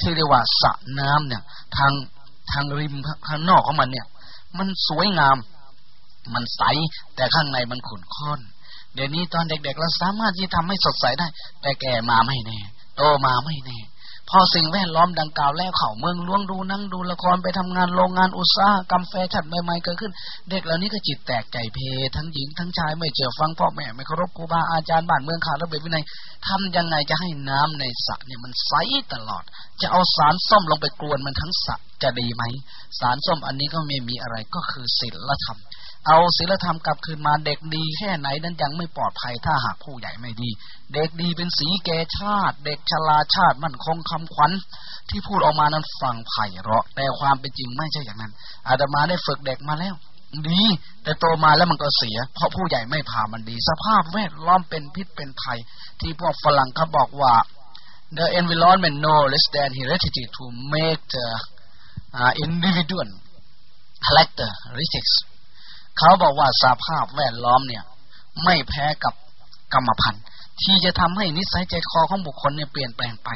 ที่เรียกว่าสระน้ำเนี่ย ทางทางริมข้างนอกของมันเนี่ย มันสวยงาม มันใสแต่ข้างในมันขุ่นข้นเดี๋ยวนี้ตอนเด็กๆเราสามารถที่ทำให้สดใสได้ แต่แก่มาไม่แน่ โตมาไม่แน่ พอสิ่งแวดล้อมดังกล่าวแล้วเขาเมืองล้วงดูนั่งดูละครไปทำงานโรงงานอุตสาหกรรมแฟชั่นใหม่ๆเกิดขึ้น เด็กเหล่านี้ก็จิตแตกไก่เพทั้งหญิงทั้งชายไม่เจอฟังพ่อแม่ไม่เคารพครูบาอาจารย์บ้านเมืองขาดระเบียบวินัยทำยังไงจะให้น้ำในสระเนี่ยมันใสตลอด จะเอาสารส้มลงไปกวนมันทั้งสระจะดีไหม สารส้มอันนี้ก็ไม่มีอะไรก็คือศีลธรรม เอาศีลธรรมกลับคืนมาเด็กดีแค่ไหนนั้นยังไม่ปลอดภัยถ้าหากผู้ใหญ่ไม่ดี เด็กดีเป็นสีแก่ชาติ เด็กชราชาติมั่นคงคำขวัญ ที่พูดออกมานั้นฟังไผ่เราะ แต่ความเป็นจริงไม่ใช่อย่างนั้น อาตมาได้ฝึกเด็กมาแล้วดี แต่โตมาแล้วมันก็เสีย เพราะผู้ใหญ่ไม่พามันดี สภาพแวดล้อมเป็นพิษเป็นภัย ที่พวกฝรั่งเขาบอกว่า the environment knowledge than heredity to make the uh, individual characteristics เขาบอกว่าสภาพแวดล้อมเนี่ย ไม่แพ้กับกรรมพันธุ์ที่จะทำให้นิสัยใจคอของบุคคลเนี่ยเปลี่ยนแปลงไป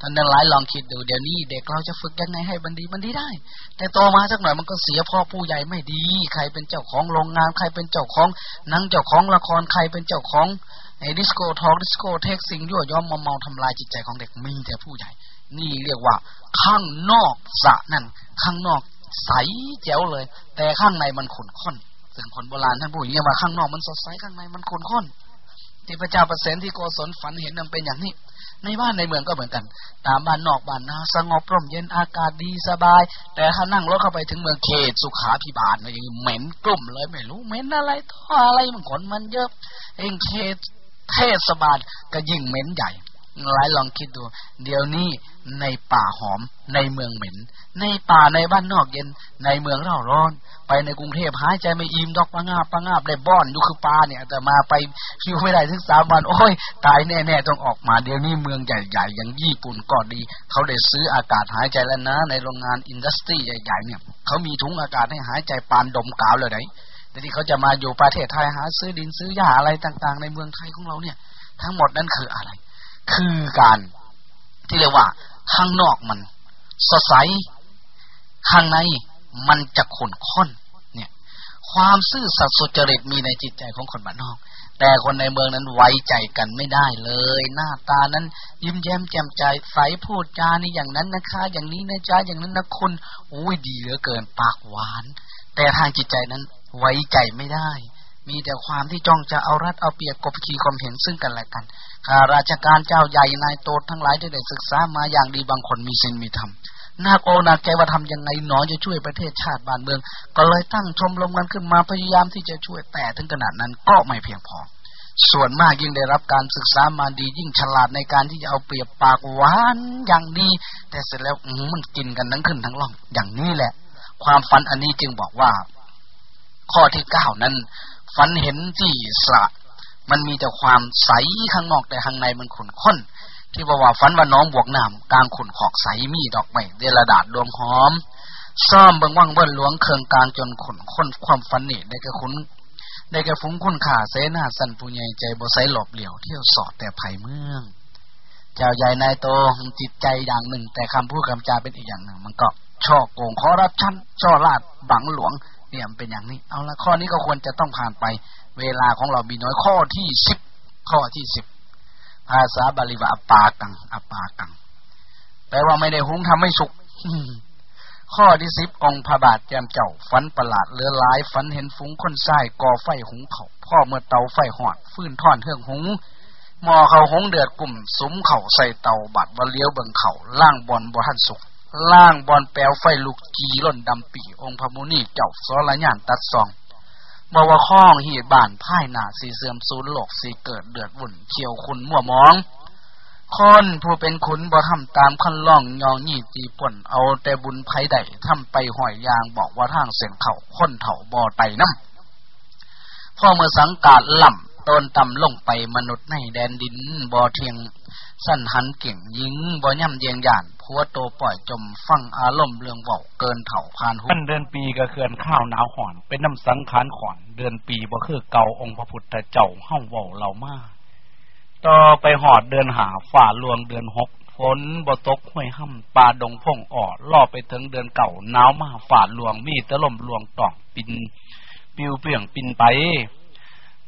ท่านทั้งหลายลองคิดดูเดี๋ยวนี้เด็กเราจะฝึกยังไงให้บันดีมันดีได้ แต่โตมาสักหน่อยมันก็เสียพ่อผู้ใหญ่ไม่ดี ใครเป็นเจ้าของโรงงาน ใครเป็นเจ้าของนังเจ้าของละครใครเป็นเจ้าของไอ้ดิสโก้ทอกดิสโก้เทคสิ่งยั่วย้อมมอมเมาทำลายจิตใจของเด็กมีแต่ผู้ใหญ่ นี่เรียกว่า ข้างนอกสะนั่น ข้างนอกใสแจ๋วเลย แต่ข้างในมันขุ่นข้นซึ่งคนโบราณท่านพูดอย่างนี้ว่าข้างนอกมันสดใสข้างในมันขุ่นข้นที่พระเจ้าประเสนที่โกศลฝันเห็นนันเป็นอย่างนี้ ในบ้านในเมืองก็เหมือนกัน ตามบ้านนอกบ้านนาสงบร่มเย็นอากาศดีสบาย แต่ถ้านั่งรถเข้าไปถึงเมืองเขตสุขาพิบาลอย่างเหม็นกลุ่มเลยไม่รู้เหม็นอะไรท่ออะไรมันขนมันเยอะเองเขตเทศบาลก็ยิ่งเหม็นใหญ่ หลายลองคิดดู เดี๋ยวนี้ในป่าหอม ในเมืองเหม็น ในป่าในบ้านนอกเย็น ในเมืองเร่าร้อน ไปในกรุงเทพหายใจไม่อิ่มดอกปังาบปังาบได้บ้อนอยู่คือปลาเนี่ย แต่มาไปคิวไม่ได้ถึงสามวัน โอ้ย ตายแน่ๆต้องออกมา เดี๋ยวนี้เมืองใหญ่ๆอย่างญี่ปุ่นก็ดี เขาได้ซื้ออากาศหายใจแล้วนะ ในโรงงานอินดัสทรีใหญ่ ๆ เนี่ยเขามีถุงอากาศให้หายใจปานดมกาวเลยไหนแต่ที่เขาจะมาอยู่ประเทศไทยหาซื้อดินซื้อหญ้าอะไรต่าง ๆ ในเมืองไทยของเราเนี่ย ทั้งหมดนั้นคืออะไร คือการที่เรียกว่า ข้างนอกมันสดใส ข้างในมันจะขุ่นข้น เนี่ย ความซื่อสัตย์สุจริตมีในจิตใจของคนบ้านนอก แต่คนในเมืองนั้นไว้ใจกันไม่ได้เลย หน้าตานั้น ยิ้มแย้มแจ่มใจใสพูดจานี่อย่างนั้นนะคะ อย่างนี้นะจ๊ะอย่างนั้นนะคุณอุ้ยดีเหลือเกินปากหวาน แต่ทางจิตใจนั้นไว้ใจไม่ได้ มีแต่ความที่จ้องจะเอารัดเอาเปรียบกบขี่ความเห็นซึ่งกันและกันข้าราชการเจ้าใหญ่นายโตทั้งหลายได้ได้ศึกษามาอย่างดีบางคนมีศีลมีธรรมนาโกนาแกว่าทำยังไงหนอจะช่วยประเทศชาติบ้านเมือง ก็เลยตั้งชมรมกันขึ้นมาพยายามที่จะช่วยแต่ถึงขนาดนั้นก็ไม่เพียงพอ ส่วนมากยิ่งได้รับการศึกษามาดียิ่งฉลาดในการที่จะเอาเปรียบปากหวานอย่างดีแต่เสร็จแล้วมันกินกันทั้งขึ้นทั้งล่องอย่างนี้แหละ ความฝันอันนี้จึงบอกว่า ข้อที่เก้านั้น ฝันเห็นที่สระมันมีแต่ความใสข้างนอกแต่ข้างในมันขุ่นข้น ที่บอกว่าฝันว่าน้องบวกน้ำกลางขุ่นขอกใสมีดอกไม้เดลดาดดวงหอม ซ่อมเบิงว่างเบิ้ลหลวงเคืองกลางจนขุ่นข้นความฝันนี่ได้ก็ขุน
ได้แก่ฟุ้งคุณข่าเสนาสันปุญญใจบ่ไสหลบเหลี่ยวเที่ยวสอดแต่ไผ่เมือง เจ้าใหญ่นายโตจิตใจอย่างหนึ่ง แต่คำพูดคำจาเป็นอีกอย่างหนึ่ง มันก็ช่อโกงคอรับชั้นช่อลาดบังหลวง เนี่ยมันเป็นอย่างนี้ เอาละข้อนี้ก็ควรจะต้องผ่านไป เวลาของเรามีน้อยข้อที่สิบข้อที่สิบภาษาบาลีว่าอปากังอปากังแปลว่าไม่ได้หุงทำไม่สุกข้อที่สิบองค์พระบาทแจมเจ้าฝันประหลาดเลือหลายฝันเห็นฟุ้งคนทรายก่อไฟหุงเขาพ่อเมื่อเตาไฟหอด ฟื้นท่อนเทืองหุงหมอเขาหงเดือดกลุ่มสมเข่าใส่เตาบัดว่าเลี้ยวเบิงเขาล่างบอลบ่ทันสุก ล่างบอลแปลวไฟลูกจีล่นดำปีองค์พระมุนีเจ้าสรญานตัดซองบอกว่าข้องหีบานพ่ายหนาสีเสื่อมสูญโลกสีเกิดเดือดวุ่นเขียวคุณมั่วมองคนผู้เป็นขุนบ่ทำตามขั้นล่องยองยี่จีป่นเอาแต่บุญไผได้ทำไปห้อยยางบอกว่าทางเส้นเข่าค้นเถ่าบ่อไตน้ำพ่อเมื่อสังกาดล่ำ ตนต่ำลงไปมนุษย์ในแดนดินบ่อเทียง สั้นหันเก่งยิงบ่อย่ำเยียงหยานพัวโตปล่อยจมฟังอารมณ์เรื่องเบาเกินเถ่าพาน
หุนเดือนปีก็เคือนข้าวหนาวห่อน เป็นน้ำสังขารขอน เดือนปีบ่คือเก่าองค์พระพุทธเจ้าเฮ้าเบาเรามากต่อไปหอดเดือนหาฝ่าลวงเดือนหกฝนบ่ตกห้วยห้ำป่าดงพงอ่อล่อไปถึงเดือนเก่าหนาวมาฝ่าลวงมีตะล่มลวงตอกปิน ปิวเปี่ยงปินไป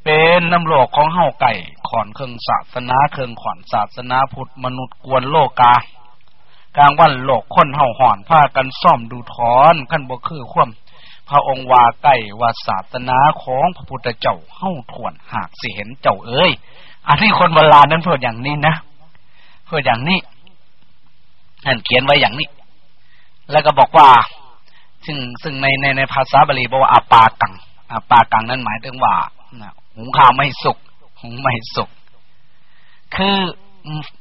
เป็นน้ำโลกของเฮาไก่ขอนเครื่องศาสนาเครื่องขอนศาสนาพุทธมนุษย์กวนโลกากลางวันโลกคนเฮาห่อนผ้ากันซ่อมดูถอนขั้นบ่คือคว่ำพระองค์ว่าไก่ว่าศาสนาของพระพุทธเจ้าเฮาถวนหากสิเห็นเจ้าเอ้ยอันนี้คนโบราณนั้นพูดอย่างนี้นะพูดอย่างนี้ท่านเขียนไว้อย่างนี้ แล้วก็บอกว่า ซึ่งซึ่งในในในภาษาบาลีบอกว่าอาปากังอาปากังนั้นหมายถึงว่า หุงข้าวไม่สุกหุงไม่สุก คือ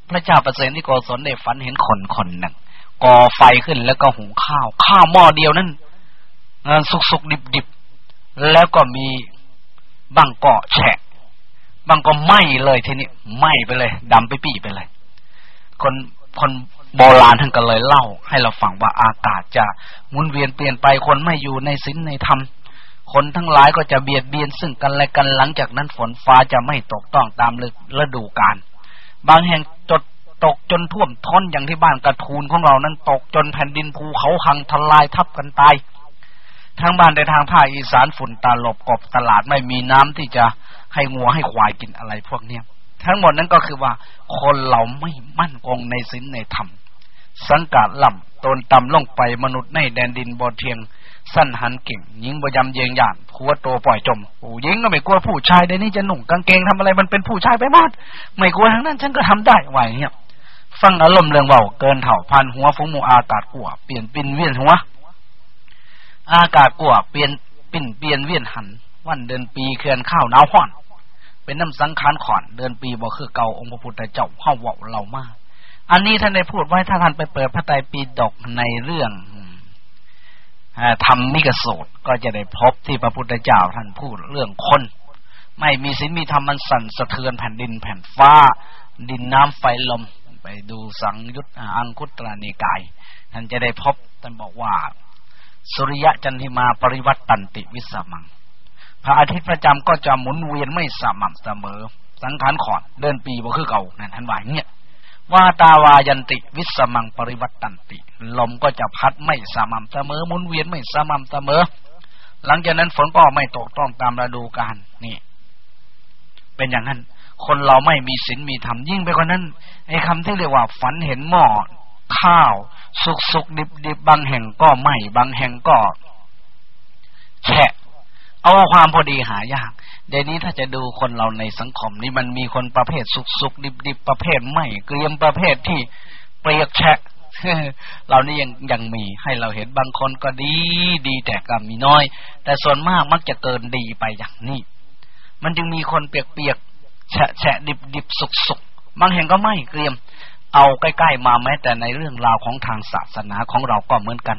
พระเจ้าประเสริฐที่โกศลได้ฝันเห็นคนคนหนึ่งก่อไฟขึ้นแล้วก็หุงข้าว ข้าวหม้อเดียวนั้นสุกสุกดิบดิบแล้วก็มีบังเกาะแฉะบางก็ไหม้เลยทีนี้ไหม้ไปเลยดำไปปีไปเลย คนคนโบราณท่านก็เลยเล่า ให้เราฟังว่าอากาศจะหมุนเวียนเปลี่ยนไปคนไม่อยู่ในศีลในธรรม คนทั้งหลายก็จะเบียดเบียนซึ่งกันและกันหลังจากนั้นฝนฟ้าจะไม่ตกต้องตามฤดูกาลบางแห่งจดตกจนท่วมท้นอย่างที่บ้านกระทูนของเรานั้นตกจนแผ่นดินภูเขาหังทลายทับกันตายทางบ้านในทางภาคอีสานฝุ่นตาหลบกบตลาดไม่มีน้ำที่จะให้งัวให้ควายกินอะไรพวกเนี้ยทั้งหมดนั้นก็คือว่า คนเราไม่มั่นคงในศีลในธรรม สังกัดล่ำตนต่ำลงไปมนุษย์ในแดนดินบ่เทียง สั้นหันเก่งยิงบยำเยงหยานขัวโตปล่อยจมโอ้ยิงก็ไม่กลัวผู้ชายเดี๋ยนี้จะหนุ่งกางเกงทำอะไรมันเป็นผู้ชายไปหมดไม่กลัวทั้งนั้น ฉันก็ทำได้ไหวเนี่ยฟังอารมณ์เรื่องเบาเกินเถ่าพันหัวฟุ้งมูอากาศกัวเปลี่ยนปินเวียนหัว อากาศกัวเปลี่ยนปิ่นเปลี่ยนเวียนหัน วันเดือนปีเคลื่อนข้าวหนาวห่อน เป็นน้ำสังขารขอน เดือนปีบ่คือเก่าองค์พระพุทธเจ้าเข้าเว่าเรามาก อันนี้ท่านได้พูดไว้ถ้าท่านไปเปิดพระไตรปิฎกในเรื่อง ธรรมมิกสูตรก็จะได้พบที่พระพุทธเจ้าท่านพูดเรื่องคน ไม่มีศีลมีธรรมมันสั่นสะเทือนแผ่นดินแผ่นฟ้า ดินน้ำไฟลม ไปดูสังยุตอังคุตระนิกาย ท่านจะได้พบท่านบอกว่า สุริยะจันทิมาปริวัตตันติวิสมัง พระอาทิตย์พระจันทร์ก็จะหมุนเวียนไม่สม่ำเสมอ สังขารขอดเดินปีบ่คือเก่านั่นท่านว่าเนี่ย วาตาวายันติวิสมังปริวัตตันติ ลมก็จะพัดไม่สม่ำเสมอหมุนเวียนไม่สม่ำเสมอ หลังจากนั้นฝนก็ไม่ตกต้องตามฤดูกาลนี่ เป็นอย่างนั้น คนเราไม่มีศีลมีธรรมยิ่งไปกว่านั้นไอ้คำที่เรียกว่า ฝันเห็นหม้อข้าว สุกสุกดิบดิบบางแห่งก็ไหมบางแห่งก็แฉะ เอาความพอดีหายากเดี๋ยวนี้ถ้าจะดูคนเราในสังคมนี่มันมีคนประเภทสุกสุกดิบดิบประเภทไม่เกรียมประเภทที่เปรียกแฉะเรานี่ยังยังมีให้เราเห็นบางคนก็ดีดีแต่ก็มีน้อย แต่ส่วนมากมักจะเกินดีไปอย่างนี้ มันจึงมีคนเปียกเปียกแฉะแฉะดิบดิบสุกสุกบางแห่งก็ไม่เกรียม เอาใกล้ๆมาแม้แต่ในเรื่องราวของทางศาสนาของเราก็เหมือนกัน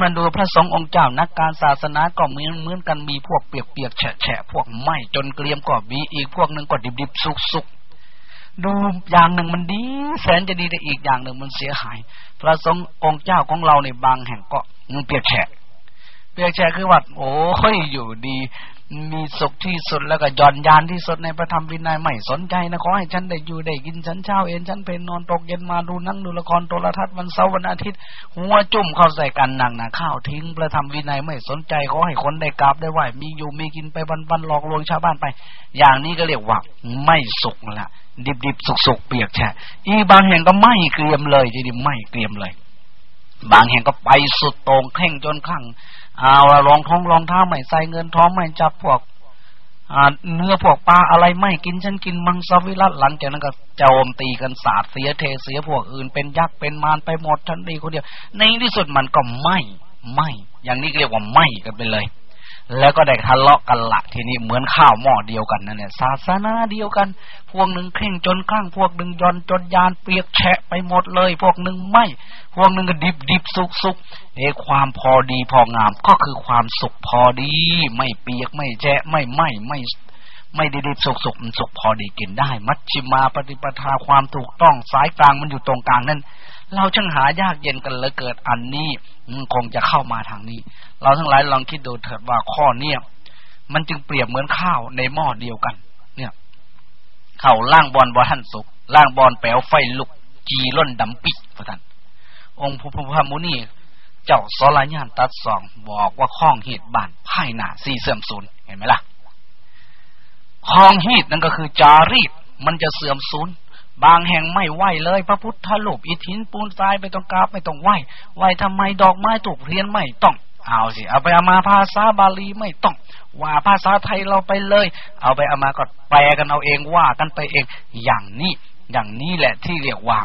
มันดูพระสงฆ์องค์เจ้านักการศาสนาก็เหมือนเหมือนกันมีพวกเปียกเปียกแฉะพวกไหมจนเกลียมก็มีอีกพวกหนึ่งก็ดิบดิบสุกสุกดูอย่างหนึ่งมันดี แสนจะดีแต่อีกอย่างหนึ่งมันเสียหาย พระสงฆ์องค์เจ้าของเราในบางแห่งก็มันเปียกแฉะเปียกแฉะคือว่าโอ้ยอยู่ดี มีสุขที่สุดแล้วก็ย่อนยานที่สุดในพระธรรมวินัยไม่สนใจนะขอให้ฉันได้อยู่ได้กินฉันเช้าเอ็นฉันเพนนอนตกเย็นมาดูนั่งดูละครโทรทัศน์วันเสาร์วันอาทิตย์ หัวจุ่มเข้าใส่กันหนังนะข้าวทิ้งพระธรรมวินัยไม่สนใจขอให้คนได้กราบได้ไหวมีอยู่มีกินไปวันวันหลอกลวงชาวบ้านไป อย่างนี้ก็เรียกว่าไม่สุขละดิบดิบสุกสุกเปียกแฉะอีบางแห่งก็ไม่เกรียมเลยทีเดียวไม่เกรียมเลย บางแห่งก็ไปสุดต่งเข่งจนข้าง เอาละรองท้องรองเท้าไม่ใส่เงินท้องไม่จับพวกเนื้อพวกปลาอะไรไม่กินฉันกินมังสวิรัตหลังจากนั้นก็โจมตีกันสาดเสียเทเสียพวกอื่นเป็นยักษ์เป็นมารไปหมดฉันดีคนเดียว ในที่สุดมันก็ไม่ไม่อย่างนี้เรียกว่าไม่กันไปเลย แล้วก็ได้ทะเลาะกันละทีนี้เหมือนข้าวหม้อเดียวกันนั่นแหละศาสนาเดียวกัน พวกหนึ่งเข่งจนข้างพวกหนึ่งย่อนจนยานเปียกแฉะไปหมดเลย พวกหนึ่งไม่ พวกหนึ่งก็ดิบดิบสุกสุกเอความพอดีพองามก็คือความสุขพอดี ไม่เปียกไม่แฉะไม่ไหมไม่ไม่ดิบสุกสุกมันสุกพอดีกินได้ มัชชิมาปฏิปทาความถูกต้องสายกลางมันอยู่ตรงกลางนั่น เราช่างหายากเย็นกันเลยเกิดอันนี้คงจะเข้ามาทางนี้ เราทั้งหลายลองคิดดูเถิดว่าข้อเนี้ยมันจึงเปรียบเหมือนข้าวในหม้อเดียวกัน เนี่ยข้าวล่างบอลบอลท่านสุกล่างบอลแปลวไฟลุก จีล้นดำปิดพระท่านองค์พระพุทธมุนีเจ้าสลายานตัดสองบอกว่าข้องเหตุบานไพ่หนาสีเสื่อมสูญเห็นไหมล่ะข้องเหตุนั่นก็คือจารีตมันจะเสื่อมสูญ บางแห่งไม่ไหวเลย พระพุทธรูปอิฐหินปูนทรายไม่ต้องกราบไม่ต้องไหวไหวทำไมดอกไม้ถูกเรียนไม่ต้องเอาสิเอาไปเอามาภาษาบาลีไม่ต้อง ว่าภาษาไทยเราไปเลย เอาไปเอามาก็แปลกันเอาเองว่ากันไปเอง อย่างนี้ อย่างนี้แหละที่เรียกว่า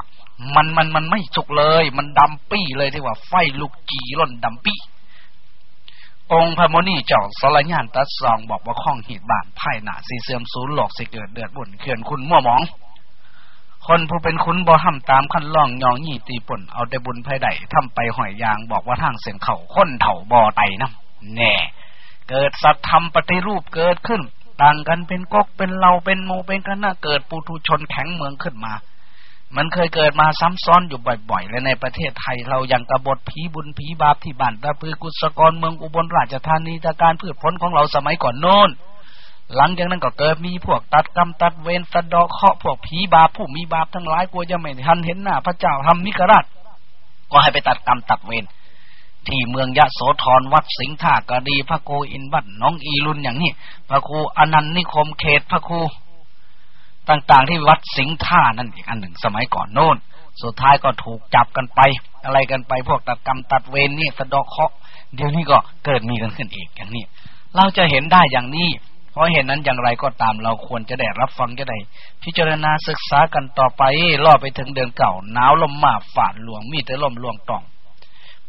มันมันมันไม่สุกเลย มันดำปี้เลยที่ว่า ไฟลุกจีร่นดำปี้ องค์พระโมนีเจ้าสรญานตัดสองบอกว่าข้องหีดบานไพ่หนาสีเสื่อมสูญหลอกสิเกิดเดือดบุญเขื่อนคุณมั่วหมอง คนผู้เป็นคุณบ่ห้ำตามขั้นล่องยองยี่ตีป่นเอาแต่บุญภายใดทำไปหอยยางบอกว่าทางเสียงเข่าค้นเถ่าบ่อไตน้ำแน่ เกิดสัตธรรมปฏิรูปเกิดขึ้น ต่างกันเป็นกกเป็นเราเป็นโมเป็นคณะเกิดปุถุชนแข็งเมืองขึ้นมา มันเคยเกิดมาซ้ำซ้อนอยู่บ่อยๆ และในประเทศไทยเรายังกระบฏผีบุญผีบาปที่บ้านตะพือกุศกรเมืองอุบลราชธานีจากการพืชผลของเราสมัยก่อนโน้น หลังจากนั้นก็เกิดมีพวกตัดกรรมตัดเวรสะดอกเคาะพวกผีบาปผู้มีบาปทั้งหลายกลัวจะไม่ทันเห็นหน้าพระเจ้าทำมิกราช ก็ให้ไปตัดกรรมตัดเวรที่เมืองยะโสธรวัดสิงห์ท่ากรดีพระโกอินวัดน้องอีรุนอย่างนี้พระครูอนันต์นิคมเขตพระครูต่างๆที่วัดสิงห์ท่านั่นอีกอันหนึ่งสมัยก่อนโน้นสุดท้ายก็ถูกจับกันไป อะไรกันไปพวกตัดกรรมตัดเวรนี่สะดอกเคาะเดี๋ยวนี้ก็เกิดมีกันขึ้นอีกอย่างนี้เราจะเห็นได้อย่างนี้ เพราะเห็นนั้นอย่างไรก็ตามเราควรจะได้รับฟังจะได้พิจารณาศึกษากันต่อไปล่อไปถึงเดือนเก่าหนาวลมมาฝาดหลวงมีแต่ลมลวงตอง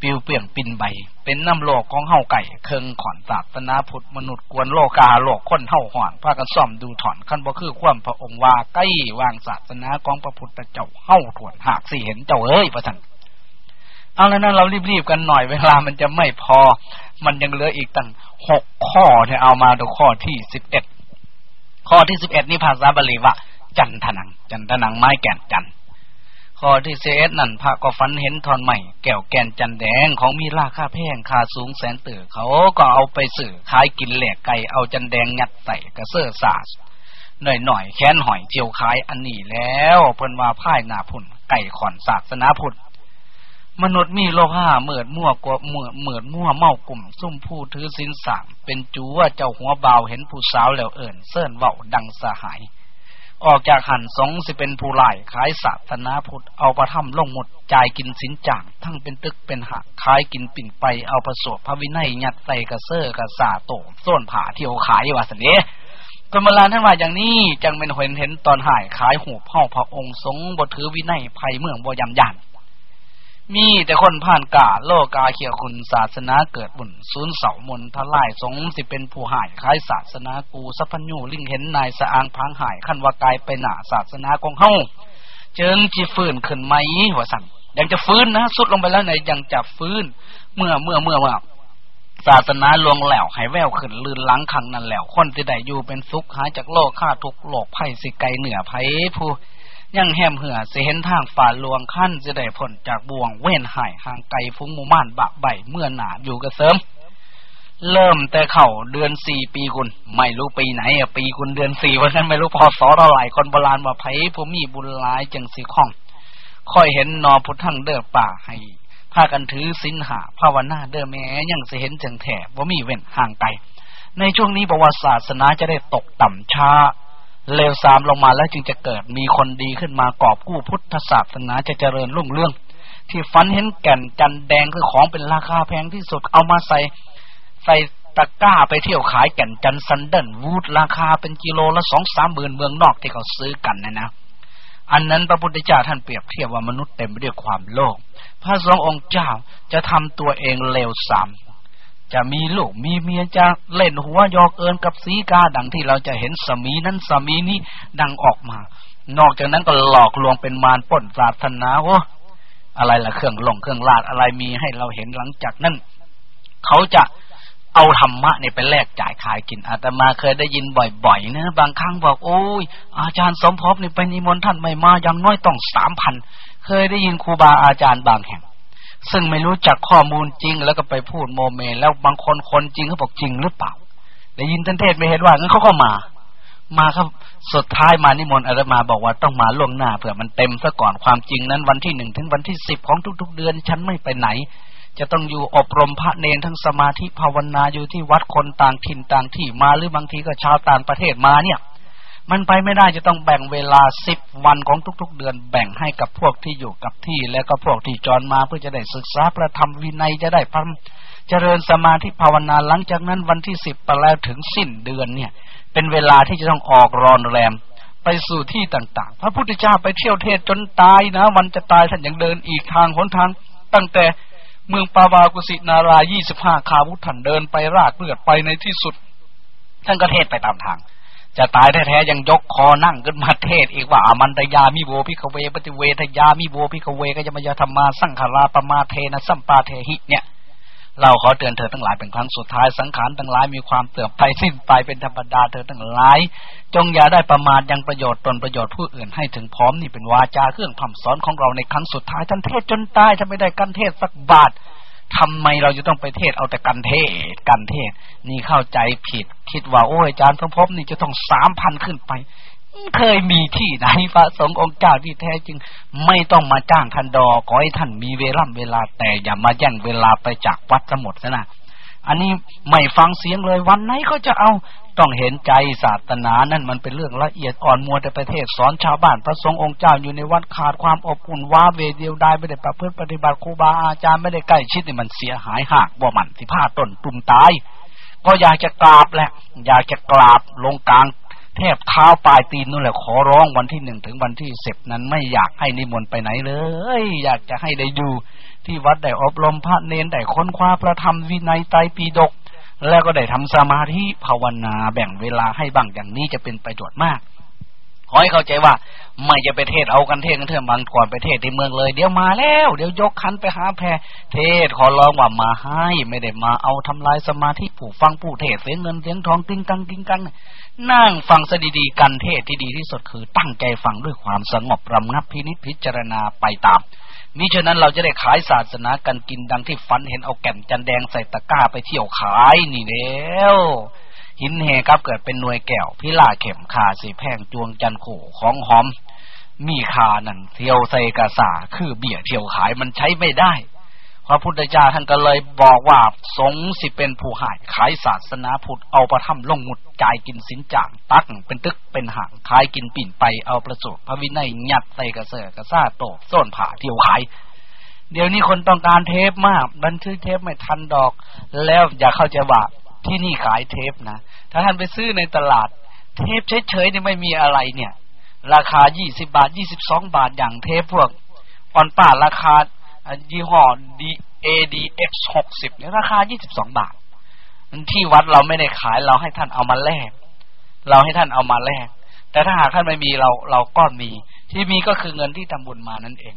ปิวเปี่ยงปินใบ เป็นน้ำโลกของเฮาไก่เคิงขอนศาสนาพุทธมนุษย์กวนโลกาโลกคนเฮาห่อนพากันซ่อมดูถอนขั้นบ่คือความพระองค์ว่าใกล้วางศาสนาของพระพุทธเจ้าเฮาถวนหากสิเห็นเจ้าเอ้ยพระท่านเอาแล้วนั้นเรารีบๆกันหน่อยเวลามันจะไม่พอ มันยังเหลืออีกตั้งหกข้อเนี่ยเอามาดูข้อที่สิบเอ็ดข้อที่สิบเอ็ดนี่ภาษาบาลีว่า จันทนัง จันทนังไม้แก่นจันข้อที่สิบเอ็ดนั่นพระก็ฝันเห็นทอนใหม่แก้วแก่นจันแดงของมีราคาแพงค่าสูงแสนตื่อเขาก็เอาไปสื่อขายกินแหลกไก่เอาจันแดงยัดใส่กระเสื้อสาสหน่อยหน่อยแค้นหอยเจียวขายอันนี้แล้วเพิ่นว่าพ่ายนาพุ่นไก่ขอนศาสนาพุ่น มนุษย์มีโลภะเหมือดมั่วกว่าเหมือดเหมือดมั่วเมากลุ่ม ซุ่มผู้ถือสินสั่งเป็นจูว่าเจ้าหัวเบาเห็นผู้สาวแล้วเอิ่นเสินเว้าดังสหาย ออกจากหันสงสิเป็นผู้ไล่ขายศาสนาพุทธเอาประทับลงหมดจ่ายกินสินจ่างทั้งเป็นตึกเป็นหักขายกินปิ่นไปเอาประสบพระวินัยยัดใส่กระเซอร์กระสาโตส้นผาเที่ยวขายว่าสเนคนโบราณท่านว่าอย่างนี้จังเป็นเห็นเห็นตอนหายขายหูเผ่าพระองค์สงบถือวินัยภัยเมืองบ่ยำยัน มีแต่คนผ่านกาโลกาเขียวคุณศาสนาเกิดบุญศูนย์เสามนทลายสงสิเป็นผู้หายคล้ายศาสนากูสัพพญูลิงเห็นนายสะอางพังหายขั้นว่ากายไปหนาศาสนาของเฮาเจิงจีฟื้นขึ้นไหมหัวสั่งยังจะฟื้นนะสุดลงไปแล้วไหนยังจะฟื้น เมื่อเมื่อเมื่อว่าศาสนาลวงแหลวให้แววขึ้นลื่นลังขังนั่นแหลวคนที่ได้อยู่เป็นสุขหายจากโลกฆ่าทุกโลกไพ่สิไกเหนือไพ่ผู้ ยังแหมเหือสิเห็นทางฝ่าลวงขั้นจะได้ผลจากบ่วงเว้นหายห่างไกลฟุ้งมูม่านบะใบเมื่อหนาอยู่กระเสริม เริ่มแต่เข้าเดือนสี่ปีคุณไม่รู้ปีไหนอะปีคุณเดือนสี่วันนั้นไม่รู้พอสอเท่าไหร่คนโบราณว่าไผผู้มีบุญหลายจังสิข้องค่อยเห็นนอพุทธังเด้อป่าให้พากันถือสินหาภาวนาเด้อแม้ยังสิเห็นจังแถบว่ามีเว้นห่างไกลในช่วงนี้ประวัติศาสนาจะได้ตกต่ำช้า เลวทรามลงมาแล้วจึงจะเกิดมีคนดีขึ้นมากอบกู้พุทธศาสนาจะเจริญรุ่งเรื่อง ที่ฝันเห็นแก่นจันแดงคือของเป็นราคาแพงที่สุดเอามาใส่ใส่ตะกร้าไปเที่ยวขายแก่นจันซันเดนวูดราคาเป็นกิโลละสองสามหมื่นเมืองนอกที่เขาซื้อกันนะนะ อันนั้นพระพุทธเจ้าท่านเปรียบเทียบว่ามนุษย์เต็มไปด้วยความโลภพระสงฆ์องค์เจ้าจะทำตัวเองเลวทราม จะมีลูกมีเมียจะเล่นหัวยอเกินกับสีกาดังที่เราจะเห็นสมีนั้นสมีนี้ดังออกมา นอกจากนั้นก็หลอกลวงเป็นมารป่นศาสนาโอ้อะไรล่ะเครื่องลงเครื่องลาดอะไรมีให้เราเห็นหลังจากนั้น เขาจะเอาธรรมะเนี่ยไปแลกจ่ายขายกินอาตมาเคยได้ยินบ่อยๆนะบางครั้งบอกโอ้ย อาจารย์สมภพนี่ไปนิมนต์ท่านไม่มาอย่างน้อยต้องสามพันเคยได้ยินครูบาอาจารย์บางแห่ง ซึ่งไม่รู้จักข้อมูลจริง แล้วก็ไปพูดโมเม แล้วบางคนคนจริงเขาบอกจริงหรือเปล่าได้ยินท่านเทศไม่เห็นว่างั้นเขาก็มา มาครับสุดท้ายมานิมนต์อาตมาบอกว่าต้องมาล่วงหน้าเผื่อมันเต็มซะก่อนความจริงนั้นวันที่หนึ่งถึงวันที่สิบของทุก ๆ เดือนฉันไม่ไปไหน จะต้องอยู่อบรมพระเนนทั้งสมาธิภาวนาอยู่ที่วัดคนต่างถิ่นต่างที่มาหรือบางทีก็ชาวต่างประเทศมาเนี่ย มันไปไม่ได้จะต้องแบ่งเวลาสิบวันของทุกๆ เดือน แบ่งให้กับพวกที่อยู่กับที่ แล้วก็พวกที่จรมาเพื่อจะได้ศึกษาประธรรมวินัยจะได้พัฒเจริญสมาธิภาวนาหลังจากนั้นวันที่สิบไปแล้วถึงสิ้นเดือนเนี่ย เป็นเวลาที่จะต้องออกรอนแรมไปสู่ที่ต่าง ๆ พระพุทธเจ้าไปเที่ยวเทศจนตายนะ วันจะตายท่านยังเดินอีกทางหนทาง ตั้งแต่เมืองปาวากุสินารายี่สิบห้าคาวุทันเดินไปรากเลือดไปในที่สุด ท่านก็เทศน์ไปตามทาง จะตายแท้ๆยังยกคอนั่งขึ้นมาเทศน์อีกว่าอามันตยามิโวภิกขเวปฏิเวทยามิโวภิกขเวขยวยธัมมาสังขาราอัปปมาเทนะสัมปาเทถะเนี่ยเราขอเตือนเธอทั้งหลายเป็นครั้งสุดท้ายสังขารทั้งหลายมีความเสื่อมไปสิ้นไปเป็นธรรมดาเธอทั้งหลาย จงอย่าได้ประมาทยังประโยชน์ตนประโยชน์ผู้อื่นให้ถึงพร้อมนี่เป็นวาจาเครื่องคำสอนของเราในครั้งสุดท้ายท่านเทศน์จนตายท่านไม่ได้กัณฑ์เทศน์สักบาท ทำไมเราจะต้องไปเทศเอาแต่กันเทศกันเทศ นี่เข้าใจผิด คิดว่าโอ้ยอาจารย์พระพบนี่จะต้องสามพันขึ้นไป เคยมีที่ไหนพระสงฆ์องค์เจ้าที่แท้จริง ไม่ต้องมาจ้างทันดอขอให้ท่านมีเวล่ำเวลาแต่อย่ามาแย่งเวลาไปจากวัดสมดนะ อันนี้ไม่ฟังเสียงเลยวันไหนเขาจะเอาต้องเห็นใจศาสนานั่นมันเป็นเรื่องละเอียดอ่อนมัวแต่ประเทศสอนชาวบ้านพระสงฆ์องค์เจ้าอยู่ในวัดขาดความอบอุ่นว้าเวเดียวได้ไม่ได้ประพฤติปฏิบัติครูบาอาจารย์ไม่ได้ใกล้ชิดนี่มันเสียหายหักบ่มันที่ผ้าต้นตุ่มตาย ก็อยากจะกราบแหละ อยากจะกราบลงกลางแทบเท้าปลายตีนนู่นแหละขอร้องวันที่หนึ่งถึงวันที่สิบนั้นไม่อยากให้นิมนต์ไปไหนเลย อยากจะให้ได้อยู่ ที่วัดได้อบรมพระเนนได้ค้นคว้าพระธรรมวินัยไตรปิฎกแล้วก็ได้ทำสมาธิภาวนาแบ่งเวลาให้บ้างอย่างนี้จะเป็นประโยชน์มากขอให้เข้าใจว่า ไม่จะไปเทศเอากันเทศกันเถอะบางก่อนไปเทศในเมืองเลย เดี๋ยวมาแล้ว เดี๋ยวยกคันไปหาแพรเทศขอร้องว่ามาให้ ไม่ได้มาเอาทำลายสมาธิผู้ฟังผู้เทศเสียเงินเสียงทองติ้งกังติ้งกังนั่งฟังสดีๆกันเทศที่ดีที่สุดคือ ตั้งใจฟังด้วยความสงบรำงับพินิจพิจารณาไปตาม มิฉะนั้นเราจะได้ขายศาสนากันกินดังที่ฝันเห็นเอาแก่นจันแดงใส่ตะกร้าไปเที่ยวขายนี่แล้วหินเฮครับเกิดเป็นหน่วยแก้วพิล่าเข็มคาสีแพงจวงจันโขของหอม มีคานั่นเที่ยวใส่กระสาคือเบี่ยเที่ยวขายมันใช้ไม่ได้ พระพุทธเจ้าท่านก็เลยบอกว่าสงสิเป็นผู้หายขายศาสนาพุทธเอาประทับลงหมุดจ่ายกินสินจ่าง ตักเป็นตึกเป็นห่างขายกินปิ่นไปเอาประสูตพระวินัยหยัดใส่กระเสือกระซ่าโตส้นผ่าเที่ยวขาย เดี๋ยวนี้คนต้องการเทปมากบันทึกเทปไม่ทันดอก แล้วอย่าเข้าใจว่าที่นี่ขายเทปนะ ถ้าท่านไปซื้อในตลาด เทปเฉยๆนี่ไม่มีอะไรเนี่ย ราคายี่สิบาทยี่สิบสองบาทอย่างเทปพวกออนป้าราคา ยี่ห้อ D ADX หกสิบเนี่ยราคายี่สิบสองบาทที่วัดเราไม่ได้ขายเราให้ท่านเอามาแลกเราให้ท่านเอามาแลกแต่ถ้าหากท่านไม่มีเราเราก็มี ที่มีก็คือเงินที่ทำบุญมานั่นเอง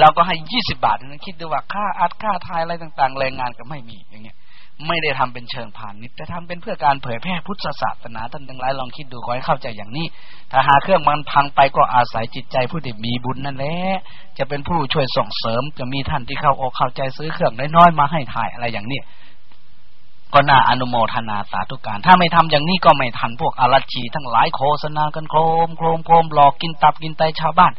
เราก็ให้ยี่สิบาทนั้นคิดดูว่าค่าอัดค่าทายอะไรต่าง ๆ แรงงานก็ไม่มีอย่างเงี้ย ไม่ได้ทำเป็นเชิงผ่านนิดแต่ทำเป็นเพื่อการเผยแพร่พุทธศาสนาท่านทั้งหลายลองคิดดูขอให้เข้าใจอย่างนี้ ถ้าหาเครื่องมันพังไปก็อาศัยจิตใจผู้ที่มีบุญนั่นแหละจะเป็นผู้ช่วยส่งเสริม จะมีท่านที่เข้าอกเข้าใจซื้อเครื่องน้อยๆมาให้ถ่ายอะไรอย่างนี้ก็น่าอนุโมทนาสาธุการ ถ้าไม่ทำอย่างนี้ก็ไม่ทันพวกอารัชีทั้งหลายโฆษณากันโครมโครมโครมหลอกกินตับกินไตชาวบ้าน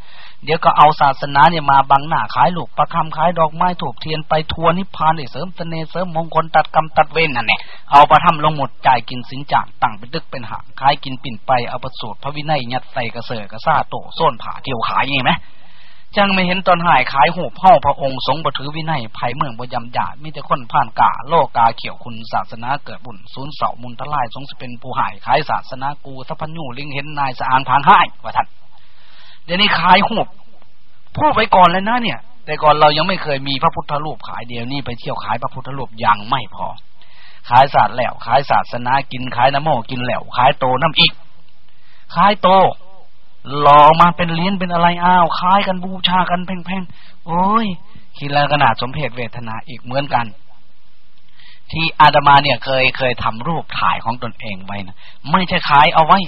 เดี๋ยวก็เอาศาสนาเนี่ยมาบังหน้าขายลูกประคำขายดอกไม้ถูกเทียนไปทัวนิพพานเสริมเสน่ห์เสริมมงคลตัดกรรมตัดเวรนั่นแหละเอาประทำลงหมดจ่ายกินสินจากตั้งเป็นดึกเป็นหางขายกินปิ่นไปเอาประสูตรพระวินัยยัดใส่กระเสือกระซ่าโตโซนผาเที่ยวขายยังไหมจังไม่เห็นตอนหายขายหูเผ่าพระองค์สงบถือวินัยภัยเมืองบยำหยาดมีแต่คนผ่านกาโลกาเขียวคุณศาสนาเกิดบุญศูนย์เสามุนทลายสงสเป็นผู้หายขายศาสนากูทัพัญญูลิงเห็นนายสะอานพางหายว่าท่าน เดี๋ยวนี้ขายหูพูดไปก่อนเลยนะเนี่ย แต่ก่อนเรายังไม่เคยมีพระพุทธรูปขายเดียวนี่ไปเที่ยวขายพระพุทธรูปยังไม่พอ ขายศาสตร์แล้ว ขายศาสนากินขายน้ำโมกินแล้ว ขายโตน้ำอีก ขายโตหล่อมาเป็นเลี้ยนเป็นอะไรอ้าวคล้ายกันบูชากันแพงๆโอ้ยคิดแล้วขนาดสมเพศเวทนาอีกเหมือนกัน ที่อาดามาเนี่ยเคยเคยทำรูปถ่ายของตนเองไว้นะไม่ใช่ขายเอาไว้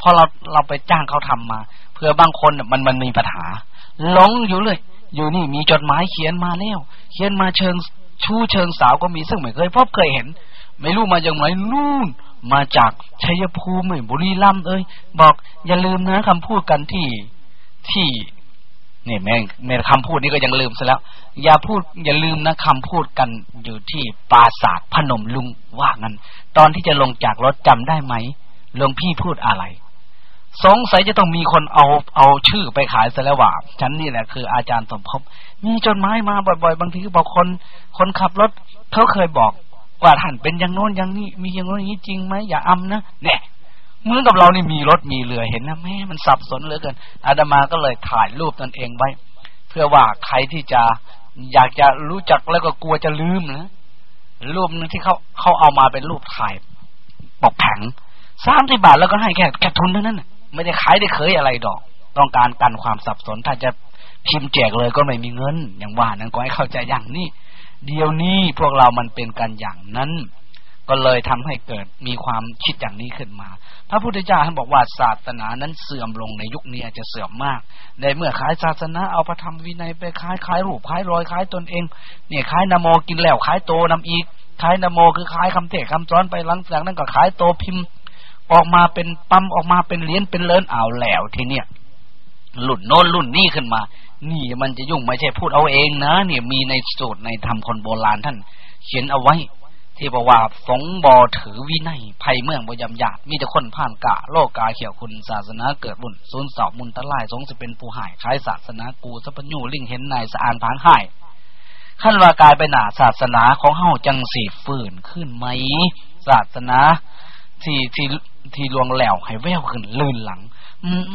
พอเราเราไปจ้างเขาทำมา เพื่อบางคนมันมันมีปัญหาหลงอยู่เลย อยู่นี่มีจดหมายเขียนมาแล้วเขียนมาเชิงชู้เชิงสาวก็มีซึ่งไม่เคยพบเคยเห็น ไม่รู้มาจากไหนนู่น มาจากชัยภูมิบุรีรัมย์เอ้ยบอกอย่าลืมนะคำพูดกันที่ที่นี่แม่แม่คำพูดนี้ก็ยังลืมซะแล้ว อย่าพูดอย่าลืมนะคำพูดกันอยู่ที่ปราสาทพนมลุงว่างั้น ตอนที่จะลงจากรถจำได้ไหมหลวงพี่พูดอะไร สงสัยจะต้องมีคนเอาเอาชื่อไปขายซะแล้วว่าฉันนี่แหละคืออาจารย์สมภพมีจดหมายมาบ่อยๆ บางทีก็บอกคน คนขับรถเขาเคยบอกว่าท่านเป็นอย่างโน้นอย่างนี้ มีอย่างโน้นอย่างนี้จริงไหมอย่าอำนะเนี่ยเหมือนกับเรานี่มีรถมีเรือเห็นนะแม่มันสับสนเหลือเกินอาดามาก็เลยถ่ายรูปตนเองไว้ เพื่อว่าใครที่จะอยากจะรู้จักแล้วก็กลัวจะลืมนะรูปนึงที่เขาเขาเอามาเป็นรูปถ่ายปกแผงสามสิบาทแล้วก็ให้แค่แค่ทุนเท่านั้น ไม่ได้ขายได้เคยอะไรดอก ต้องการกันความสับสน ถ้าจะพิมพ์แจกเลยก็ไม่มีเงิน อย่างว่านั้นก็ให้เข้าใจอย่างนี้ เดี๋ยวนี้พวกเรามันเป็นกันอย่างนั้น ก็เลยทำให้เกิดมีความคิดอย่างนี้ขึ้นมา พระพุทธเจ้าท่านบอกว่าศาสนานั้นเสื่อมลงในยุคนี้อาจจะเสื่อมมาก ในเมื่อขายศาสนาเอาพระธรรมวินัยไปขายขายรูปขายรอยขายตนเอง เนี่ยขายนโมกินแล้วขายโตนำอีกขายนโมคือขายคำเทศคำสอนไปหลังจากนั้นก็ขายโตพิมพ์ ออกมาเป็นปั๊มออกมาเป็นเหรียญเป็นเลินเอาแล้วทีเนี้ยหลุดโน้นรุ่นนี้ขึ้นมา นี่มันจะยุ่งไม่ใช่พูดเอาเองนะเนี่ยมีในสูตรในธรรมคนโบราณท่าน เขียนเอาไว้ ที่บอกว่าสงบอถือวินัยภัยเมืองบยำหยาดมีแต่คนผ่านกะ โลกกาเขียวคุณศาสนาเกิดบุญศูนย์สอบมุนตะไลสงจะเป็นผู้หายคล้ายศาสนากูสัพญูลิงเห็นนายสะอานพางหายขั้นว่ากายไปหนาศาสนาของเฮาจังสีฝืนขึ้นไหมศาสนา ที่ที่ที่ลวงแหลวให้แววขึ้นลื่นหลัง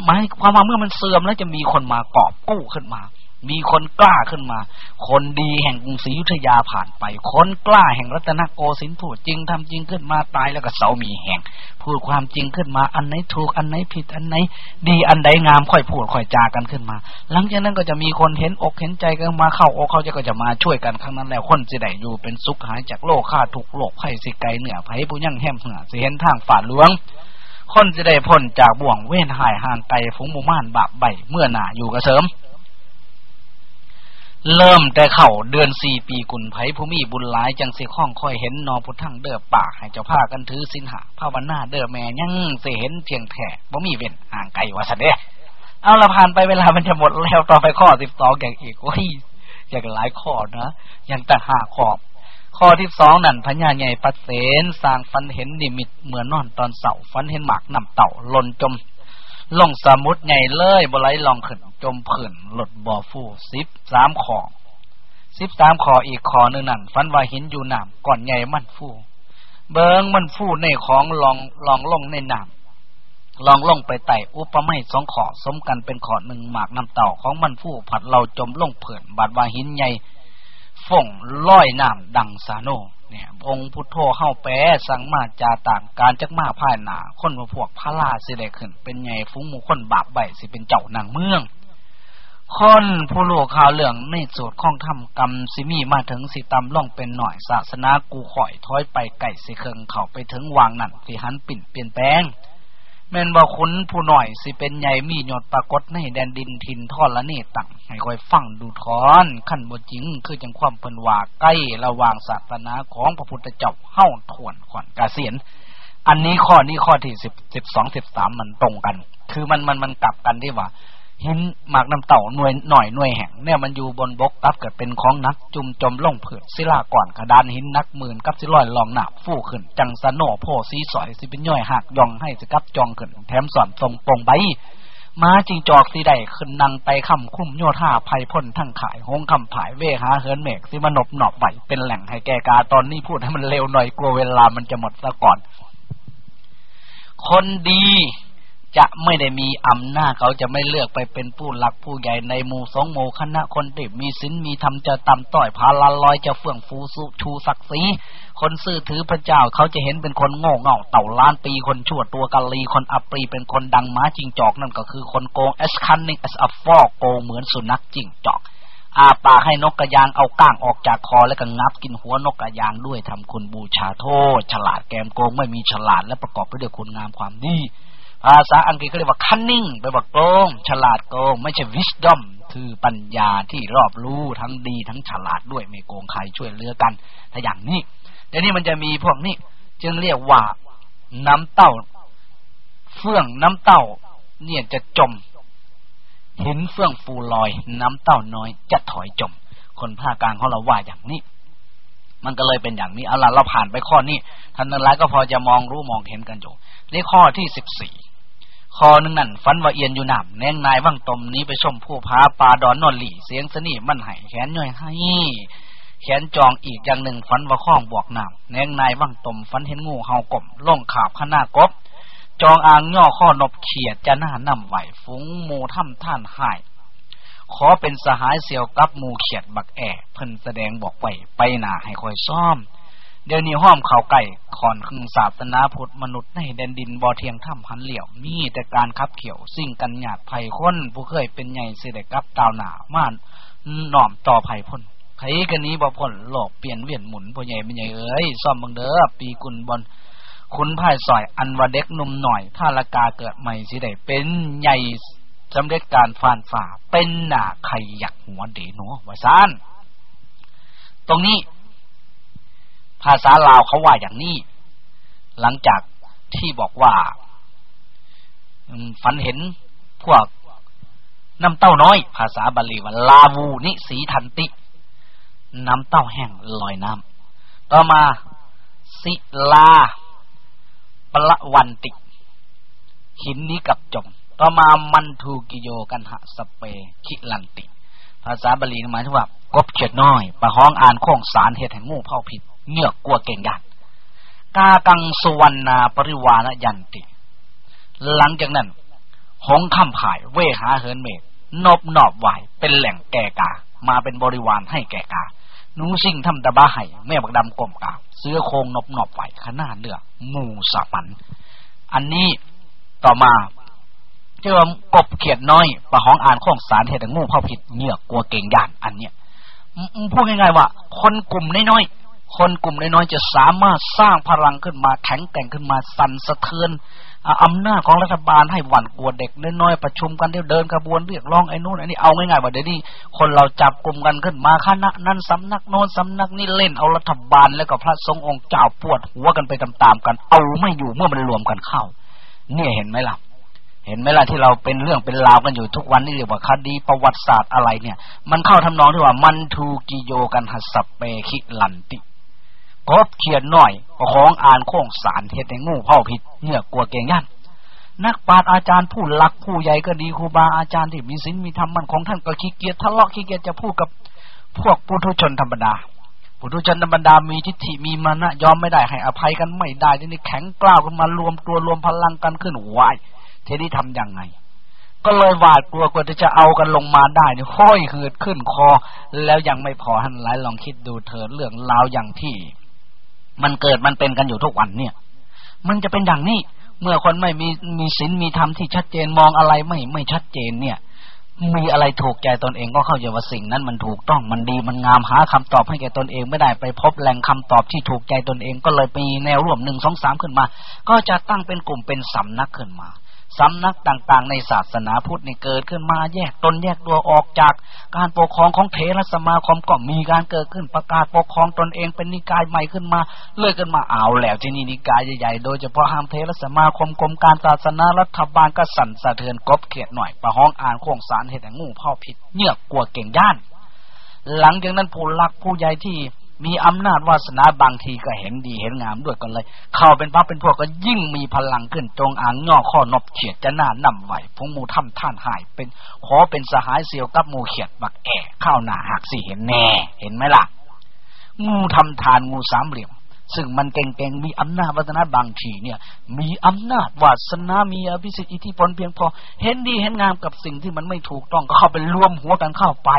หมายความว่าเมื่อมันเสื่อมแล้วจะมีคนมากอบกู้ขึ้นมา มีคนกล้าขึ้นมา คนดีแห่งกรุงศรีอยุธยาผ่านไป คนกล้าแห่งรัตนโกสินทร์พูดจริงทำจริงขึ้นมาตายแล้วก็เสามีแห่ง พูดความจริงขึ้นมาอันไหนถูกอันไหนผิดอันไหน ดีอันใดงามค่อยพูดค่อยจากันขึ้นมา หลังจากนั้นก็จะมีคนเห็นอกเห็นใจกันมาเข้าอกเขาจะก็จะมาช่วยกันครั้งนั้นแล้วคนจะได้อยู่เป็นสุขหายจากโลกข้าทุกโลกไผ่สิไกเหนือไผ่ผู้ยั่งแหมเหนือสิเห็นทางฝ่าหลวงคนจะได้พ้นจากบ่วงเว้นหายห่างไกลฝูงมู่ม่านบาปใบเมื่อหนาอยู่กระเสริม เริ่มแต่เข่าเดือนสี่ปีกุนไผ่ผู้มีบุญหลายจังสิข้องค่อยเห็นนอพุทธังเด้อป่าให้เจ้าผ้ากันถือสินหาภาวันหน้าเด้อแม่ยังเสเห็นเพียงแผ่บ่มีเว้นห่างไกลวาสเดเอาละผ่านไปเวลามันจะหมดแล้วต่อไปข้อสิบสองอย่างอีกโอ้ยอย่างหลายข้อนะยังแต่หาขอบข้อที่สองนั่นพญาใหญ่ปัสเสนสร้างฟันเห็นนิมิตเหมือนนอนตอนเสาฟันเห็นหมากนำเต่าหล่นจม ลงสมุดใหญ่เลยบไลลองขึ้นจมผื่นหลดบ่อฟูสิบสามขอสิบสามขออีกขอหนึ่งนั่นฟันว่าหินอยู่น้ำก่อนใหญ่มันฟู เบิงมันฟูในของลองลองลงในน้ำลองลงไปไต่อุปไม่สองขอสมกันเป็นขอหนึ่งหมากน้ำเต่าของมันฟูผัดเราจมลงเผื่นบาดว่าหินใหญ่ฟ่งร้อยน้ำดังสาโน เนี่ย องค์พุทโธเข้าแปรสั่งมาจาต่างการจักมาพ่ายหนาคนมาพวกพระลาสิได้ขึ้น เป็นไงฟุ้งมูคนบาปใบสิเป็นเจ้านางเมืองคนผู้ลูกข่าวเรื่องในสูตรข้องทำกรรมสิมีมาถึงสิตำล่องเป็นหน่อยศาสนากูข่อยถอยไปไก่สิเคิงเขาไปถึงวางนั่นสิหันปิ่นเปลี่ยนแปลง แม่นบ่คุณผู้หน่อย สิเป็นใหญ่มีหยดปรากฏในแดนดินทินทอดละเนตังให้คอยฟังดูทอนขั้นบ่จริง คือจังความเพิ่นว่าใกล้ระหว่างศาสนาของพระพุทธเจ้าเฮาทวนขอนกาเสียน อันนี้ข้อนี้ข้อที่สิบสิบสองสิบสามมันตรงกัน คือมันมันมันกลับกันที่ว่า หินหมากน้ำเต่าหน่วยหน่อยหน่วยแห่งเนี่ยมันอยู่บนบกตับเกิดเป็นของนัก จุ่มจมล่องเผือศิลาก่อนกระดานหินนักหมื่นกับสิลอยลองหนาฟู่ขึ้น จังสโนโพสีสอยสิเป็นย่อยหักยองให้จะกับจองขึ้น แถมสอนตรงปงใบม้าจิงจอกสีใดขึ้นนังไปคำคุ้มโยธาภัยพ่นทั้งขายหงคำผายเวหาเฮินเมกสิมนบหนอบไหวเป็นแหล่งให้แกกาตอนนี้พูดให้มันเร็วหน่อยกลัวเวลามันจะหมดซะก่อน คนดี จะไม่ได้มีอำนาจเขาจะไม่เลือกไปเป็นผู้หลักผู้ใหญ่ในหมู่สองหมู่คณะคนติมีศีลมีธรรมจะตำต้อยพาลาลอยจะเฟื่องฟูสุชูศักดิ์ศรีคนซื่อถือพระเจ้าเขาจะเห็นเป็นคนโง่เง่าเต่าล้านปีคนชั่วตัวกะลีคนอัปรีเป็นคนดังม้าจิงจอกนั่นก็คือคนโกง as cunning as a frog โกงเหมือนสุนัขจิงจอก อาปาให้นกกระยางเอาก้างออกจากคอแล้วก็งับกินหัวนกกระยางด้วยทำคุณบูชาโทษ ฉลาดแกมโกงไม่มีฉลาดและประกอบไปด้วยคุณงามความดี ภาษาอังกฤษเขาเรียกว่า cunning ไปว่าโกง ฉลาดโกง ไม่ใช่ wisdom คือปัญญาที่รอบรู้ทั้งดีทั้งฉลาดด้วยไม่โกงใครช่วยเหลือกัน ถ้าอย่างนี้เดี๋ยวนี้มันจะมีพวกนี้ จึงเรียกว่าน้ำเต้า เฟื่องน้ำเต้า เนี่ยจะจมเห็นเฟื่องฟูลอย น้ำเต้าน้อย จะถอยจม คนภาคกลางเขาเราว่าอย่างนี้ มันก็เลยเป็นอย่างนี้เอาละเราผ่านไปข้อนี้ท่านนั้นหลายก็พอจะมองรู้มองเห็นกันอยู่นี่ข้อที่สิบสี่ คอหนึ่งนั่นฟันว่าเอียนอยู่หนามแนงนายว่างตมนี้ไปชมผู้พาปลาดอนนอนหลี่เสียงสนี่มันไห้แขนย่อยให้แขนจองอีกอย่างหนึ่งฟันว่าข้องบวกหนามแนงนายว่างตมฟันเห็นงูเห่ากลมล่องขาบข้าหน้ากบจองอ่างย่อข้อนบเขียดจะหน้านำไหวฟุ้งมูถ้ำท่านหายขอเป็นสหายเสียวกับมูเขียดบักแอเพิ่นแสดงบอกไว้ไปหนาให้คอยซ่อม เดี๋ยวนี้ห้อมเขาไก่ขอนคึงศาสนาพุทธมนุษย์ในแดนดินบ่อเทียงถ้ำหันเหลี่ยวมีแต่การคับเขียว สิ่งกันหยาดไผ่ค้นผู้เคยเป็นใหญ่เสด็จกับตาวหนาม่านหน่อมต่อไผ่พ้นไผกันนี้บ่พ้นโลกเปลี่ยนเวียนหมุนผู้ใหญ่เป็นใหญ่เอ้ยซ่อมบังเด้อปีกุลบนคุณพ่ายสอยอันว่าเด็กนุ่มหน่อย ถ้าละกาเกิดใหม่สิได้เป็นใหญ่สำเร็จการฟานฝ่าเป็นหนาไข่หยักหัวเดหนูว่าซานตรงนี้ ภาษาลาวเขาว่าอย่างนี้ หลังจากที่บอกว่าฝันเห็นพวกน้ำเต้าน้อย ภาษาบาลีว่าลาวูนิสีทันติ น้ำเต้าแห้งลอยน้ำต่อมาสิลาปละวันติ หินนี้กับจม ต่อมามันทูกิโยกันหะสเปคิลันติ ภาษาบาลีหมายถึงว่ากบเจ็ดน้อย ประห้องอ่านโค้งสารเหตุแห่งงูเผาผิด เงือกกลัวเก่งยันกากังสุวรรณาปริวานยันติ หลังจากนั้น หงคำผายเวหาเฮินเมฆนบนอบไหวเป็นแหล่งแก่กา มาเป็นบริวารให้แก่กานูซิ่งทำตะบ้าไห่แม่บักดำกลมกาเสื้อโคงนบนอบไหวขนาดเลือกมูสาปัน อันนี้ต่อมาเจ้ากบเขียดน้อยประห้องอ่านข้องสารเหตุงูเผาผิดเงือกกลัวเก่งยานอันเนี้ยพูดง่ายๆว่า คนกลุ่มน้อย คนกลุ่มน้อยๆจะสามารถสร้างพลังขึ้นมาแข็งแกร่งขึ้นมาสั่นสะเทือนอำนาจของรัฐบาลให้หวั่นกลัวเด็กน้อยๆประชุมกันเดี๋ยวเดินกระบวนเรียกร้องไอ้นู่นไอ้นี่เอาง่ายๆว่าเดี๋ยวนี้คนเราจับกลุ่มกันขึ้นมาคณะนั้นสำนักโน้นสำนักนี้เล่นเอารัฐบาลแล้วก็พระสงฆ์องค์เจ้าปวดหัวกันไปตามๆกัน เอาไม่อยู่เมื่อมันรวมกันเข้า เนี่ยเห็นไหมล่ะเห็นไหมล่ะที่เราเป็นเรื่องเป็นราวกันอยู่ทุกวันนี่เรียกว่าคดีประวัติศาสตร์อะไรเนี่ย มันเข้าทำนองที่ว่ามันทูกิโยกันหัสเปคิลันติ กบเขียนหน่อยของอ่านโค้งสารเฮ็ดให้งูเข้าผิดเนี่ยกลัวเก่งยันนักปราชญ์อาจารย์ผู้หลักผู้ใหญ่ก็ดีครูบาอาจารย์ที่มีศีลมีธรรมมันของท่านก็ขี้เกียจทะเลาะขี้เกียจจะพูดกับพวกปุถุชนธรรมดาปุถุชนธรรมดามีทิฏฐิมีมานะยอมไม่ได้ให้อภัยกันไม่ได้ทีนี้แข็งกล้าวกันมารวมตัวรวมพลังกันขึ้นไหวทีนี้ทํำยังไง ก็เลยหวาดกลัวกว่าจะเอากันลงมาได้นี่ห้อยหืดขึ้นคอ แล้วยังไม่พอท่านหลายลองคิดดูเถิดเรื่องราวอย่างที่ มันเกิดมันเป็นกันอยู่ทุกวันเนี่ย มันจะเป็นอย่างนี้ เมื่อคนไม่มีมีศีลมีธรรมที่ชัดเจนมองอะไรไม่ไม่ชัดเจนเนี่ย มีอะไรถูกใจตนเองก็เข้าใจว่าสิ่งนั้นมันถูกต้องมันดีมันงามหาคำตอบให้แก่ตนเองไม่ได้ไปพบแหล่งคำตอบที่ถูกใจตนเองก็เลยมีแนวร่วมหนึ่งสองสามขึ้นมา ก็จะตั้งเป็นกลุ่มเป็นสำนักขึ้นมา สำนักต่างๆ ในศาสนาพุทธนี่เกิดขึ้นมาแยกตนแยกตัวออกจากการปกครองของเทรสมาคมก็มีการเกิดขึ้นประกาศปกครองตนเองเป็นนิกายใหม่ขึ้นมาเลื่อนขึ้นมาเอาแล้วที่นี่นิกายใหญ่ๆโดยเฉพาะห้ามเทรสมาคมกรมการศาสนารัฐบาลก็สั่นสะเทือนกบเขียดหน่อยประห้องอ่านโครงสารเหตุงูพ่อผิดเนื้อกลัวเก่งย่าน หลังจากนั้นผู้หลักผู้ใหญ่ที่ มีอำนาจวาสนาบางทีก็เห็นดีเห็นงามด้วยกันเลย เข้าเป็นพระเป็นพวกก็ยิ่งมีพลังขึ้นจงอ่างย่อข้อนบเฉียดจะหน้านำไหวพงมูทำท่านหายเป็นขอเป็นสหายเสียวกับมูเขียดบักแอข้าวหนาหักสี่เห็นแน่ เห็นไหมล่ะ งูทำทานงูสามเหลี่ยม ซึ่งมันเก่งๆ มีอำนาจวัฒนาบางทีเนี่ย มีอำนาจวาสนามีอภิสิทธิ์อิทธิพลเพียงพอ เห็นดีเห็นงามกับสิ่งที่มันไม่ถูกต้องก็เข้าไปรวมหัวกันเข้าไป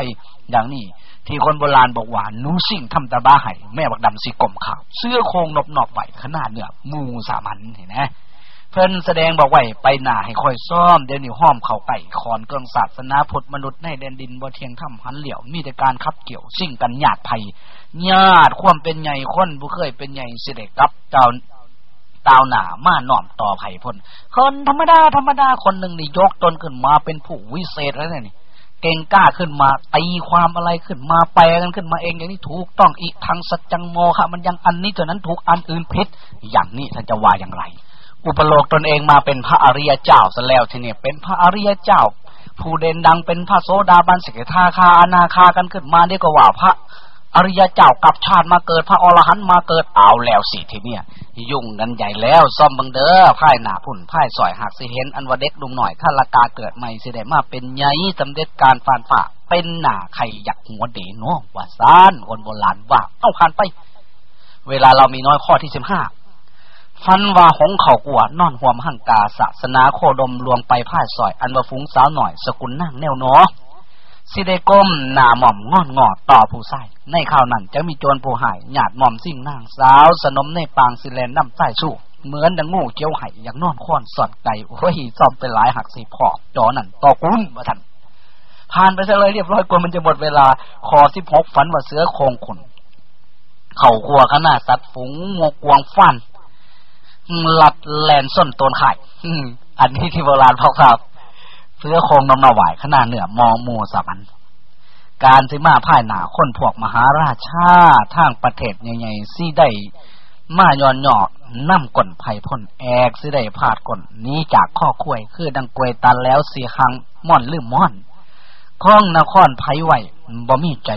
อย่างนี้ ที่คนโบราณบอกว่านูสิ่งทำตาบ้าไห้แม่บักดำสีกลมขาวเสื้อโคงนบนอบไหวขนาดเนื้อมูสามันเห็นไหม เพิ่นแสดงบอกไว้ไปหนาให้คอยซ่อมเดี๋ยวนี้ห้อมเข่าไก่คอนเกิงศาสนาพุทธมนุษย์ในแดนดินบ่เทียงถ้ำหันเหลี่ยวมีแต่การขับเกี่ยวสิ่งกันญาติภัยญาติความเป็นใหญ่คนผู้เคยเป็นใหญ่เสด็จกับเจ้าตาวหนามาหน่อมต่อไผ่พนคนธรรมดาธรรมดาคนหนึ่งนี่ยกตนขึ้นมาเป็นผู้วิเศษแล้วเนี่ยเก่งกล้าขึ้นมาตีความอะไรขึ้นมาแปลกันขึ้นมาเองอย่างนี้ถูกต้องอีกทางสัจจังโมค่ะ มันยังอันนี้ตัวนั้นถูกอันอื่นพิษอย่างนี้ท่านจะว่าอย่างไร อุปโลกตนเองมาเป็นพระอริยเจ้าซะแล้วทีนี้เป็นพระอริยเจ้า ผู้เด่นดังเป็นพระโสดาบันสกิทาคาอนาคากันขึ้นมาเรียกว่าพระอริยเจ้ากับชาติมาเกิดพระอรหันต์มาเกิดเอาแล้วสิทีเนี่ย ยุ่งกันใหญ่แล้วซ่อมบังเด้อพ่ายหนาพุ่นพ่ายสอยหักสิเห็นอันว่าเด็กลุงหน่อยถ้าละกาเกิดใหม่สิได้มาเป็นไงสำเร็จการฟานฝ่าเป็นหนาใครอยากหัวเดนอว่าซานคนโบราณว่าเอาขันไป เวลาเรามีน้อยข้อที่สิบห้า ฟันว่าหงเข่ากลัวนอนห่วมหังกาศาสนาโคดมรวมไปพ่ายสอย อันว่าฟุ้งสาวหน่อย สกุลนั่งแนวเนาะสิได้ก้มหน้าหม่อมงอนงอต่อผู้ใส่ในข่าวนั้นจะมีโจรผู้หายหยาดหม่อมสิ่งนางสาว สนมในปางสิแลนน้ำใต้สู้ เหมือนดังงูเกี้ยวไห่อย่างนอนค้อนสอดไก่โอ้ยซ่อมเป็นหลายหักสีพอจอนั่นต่อกุ้นมาทันผ่านไปเลยเรียบร้อยกว่ามันจะหมดเวลาคอสิบหกฝันว่าเสือโคงขนเข่าขัวขนาดสัตว์ฝูงงวกวงฟัน หลัดแลนส้นตนไข่อันนี้ที่โบราณพอกครับเสื้อโคงนำมาไหวขนาดเหนือมอมูสามัน การสิมาพ่ายหนาคนพวกมหาราชาทางประเทศใหญ่ๆซี่ได้มาย้อนหยอกน้ำก่นไผ่พ่นแอกสิได้พาดก่นนี้จากข้อคุยคือดังกวยตันแล้วสีหังม่อนลืมม่อนข้องนครไผ่ไหวบ่มีใจ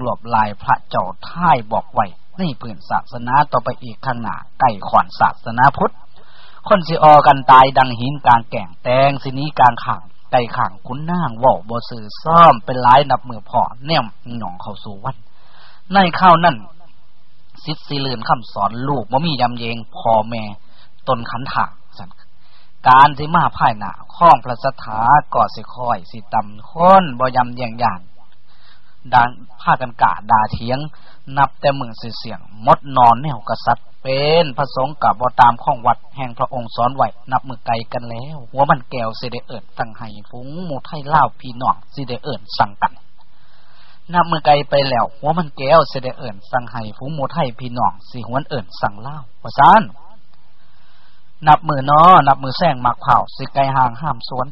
หลบลายพระเจ้าท่ายบอกไว้ ในปืนศาสนาต่อไปอีกข้างหน้าไก่ขวานศาสนาพุทธ คนสิออกันตายดังหินกลางแก่งแตงสินี้กลางขังไก่ขังคุณนางว่าบ่สื่อซ่อมเป็นหลายนับมือพอแนมหน่องเข้าสู่วัดในข้าวนั่นสิทธิ์สิลืนคำสอนลูกบ่มียำเยงพ่อแม่ตนขันถาสันการที่มาพ่ายหนาข้องพระสถาก่อสิคอย สิตำค้นบ่ยำเยียงยาน ดังผ้ากันกะดาเทียง นับแต่มือเสียงมดนอนแนวกษัตริย์ เป็นพระสงฆ์กับบตามข้องวัดแห่งพระองค์สอนไหวนับมือไกลกันแล้ว หัวมันแก้วเสดเอิญตั้งไห้ฟุ้งหมูไทยเล่าพี่น้องเสดเอิญสั่งกันนับมือไกลไปแล้ว หัวมันแก้วเสดเอิญสั่งไห้ฟุ้งหมูไทยพี่น้องสิหวนเอิญสั่งเล่าว่าซานนับมือนอนับมือแซงหมักเผาสิไกลห่างห้ามสวน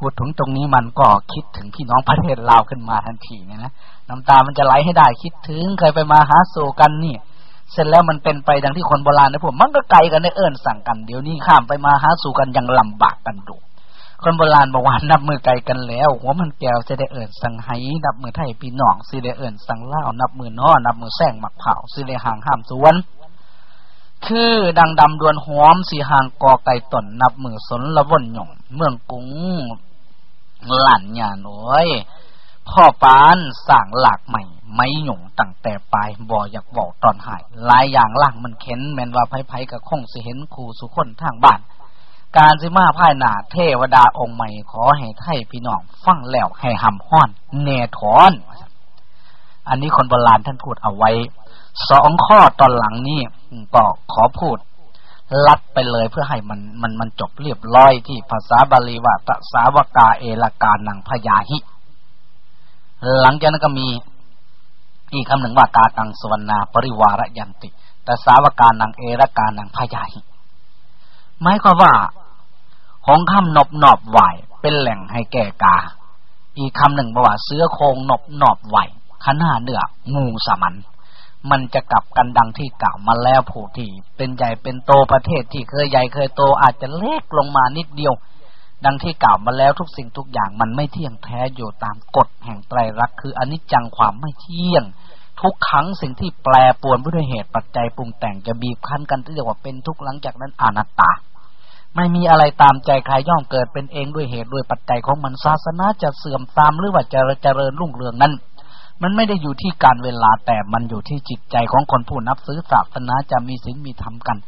พูดถึงตรงนี้มันก็คิดถึงพี่น้องประเทศลาวขึ้นมาทันทีเนี่ยนะน้ำตามันจะไหลให้ได้คิดถึงเคยไปมาหาสู่กันนี่ เสร็จแล้วมันเป็นไปดังที่คนโบราณนะผมมันก็ไกลกันในเอิญสั่งกันเดี๋ยวนี้ข้ามไปมาหาสู่กันยังลำบากกันดูคนโบราณบอกว่านับมือไกลกันแล้วหัวมันแก้วจะได้เอิญสั่งไห้นับมือไทยพี่น้องสิได้เอิญสั่งเล่านับมือน้อนับมือแซงหมักเผาสิได้ห่างห้ามสวนคือดังดำดวนหอมสีหางกอไก่ตนนับมือสนละวนหยงเมืองกุ้ง หลั่นหยาโน้ยพ่อปานสั่งหลากใหม่ ไม่หยงตั้งแต่ปลายบ่อยากบอกตอนหายหลายอย่างล่างมันเข็นแม่นว่าไพ่ๆกับคงสิเห็นครูสุคนทางบ้าน การสิมาพ่ายหนาเทวดาองค์ใหม่ขอให้ไทยพี่น้อง ฟังแล้วให้หำห้อนเนถอน อันนี้คนโบราณท่านพูดเอาไว้สองข้อตอนหลังนี้ก็ขอพูด ลัดไปเลยเพื่อให้มันมันมันจบเรียบร้อยที่ภาษาบาลีว่าตสาวกาเอลกานังพยาหิ หลังจากนั้นก็มีอีกคำหนึ่งว่ากาตังสวรรณาปริวารยันติแต่สาวกานังเอรกานังพยาหิ หมายความว่าของคำนบนอบไหวเป็นแหล่งให้แก่กา อีกคำหนึ่งบอกว่าเสื้อโคงนบนอบไหวขนาเนื้องูสามัน มันจะกลับกันดังที่กล่าวมาแล้วผู้ที่เป็นใหญ่เป็นโตประเทศที่เคยใหญ่เคยโตอาจจะเล็กลงมานิดเดียว ดังที่กล่าวมาแล้วทุกสิ่งทุกอย่างมันไม่เที่ยงแท้อยู่ตามกฎแห่งไตรลักษณ์คืออนิจจังความไม่เที่ยง ทุกครั้งสิ่งที่แปรปวนด้วยเหตุปัจจัยปรุงแต่งจะบีบคั้นกันที่เรียกว่าเป็นทุกหลังจากนั้นอนัตตา ไม่มีอะไรตามใจใครย่อมเกิดเป็นเองด้วยเหตุด้วยปัจจัยของมันศาสนาจะเสื่อมตามหรือว่าจะเจริญรุ่งเรืองนั้น มันไม่ได้อยู่ที่การเวลาแต่มันอยู่ที่จิตใจของคนผู้นับซื้อศาสนาจะมีศีลมีธรรมกัน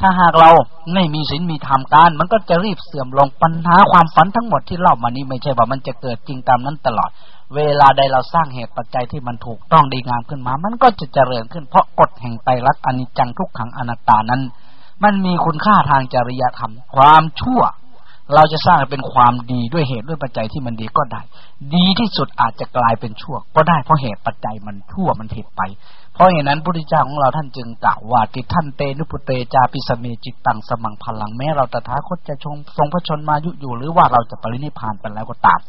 ถ้าหากเราไม่มีศีลมีธรรมการมันก็จะรีบเสื่อมลงปัญหาความฝันทั้งหมดที่เล่ามานี้ไม่ใช่ว่ามันจะเกิดจริงตามนั้นตลอด เวลาใดเราสร้างเหตุปัจจัยที่มันถูกต้องดีงามขึ้นมา มันก็จะเจริญขึ้นเพราะกฎแห่งไตรลักษณ์อนิจจังทุกขังอนัตตานั้น มันมีคุณค่าทางจริยธรรม ความชั่ว เราจะสร้างเป็นความดีด้วยเหตุด้วยปัจจัยที่มันดีก็ได้ ดีที่สุดอาจจะกลายเป็นชั่ว ก็ได้เพราะเหตุปัจจัยมันชั่วมันผิดไป เพราะเหตุนั้นพระพุทธเจ้าของเราท่านจึงกล่าวว่าติฏฐันเตนิพพุเตจาปิสเมจิตเตสมังผลังแม้เราตถาคตจะยังทรงพระชนมายุอยู่ หรือว่าเราจะปรินิพพานไปแล้วก็ตาม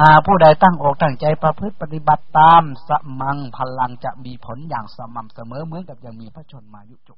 หากผู้ใดตั้งอกตั้งใจประพฤติปฏิบัติตามสมังผลังจะมีผลอย่างสม่ำเสมอเหมือนกับยังมีพระชนมายุจุ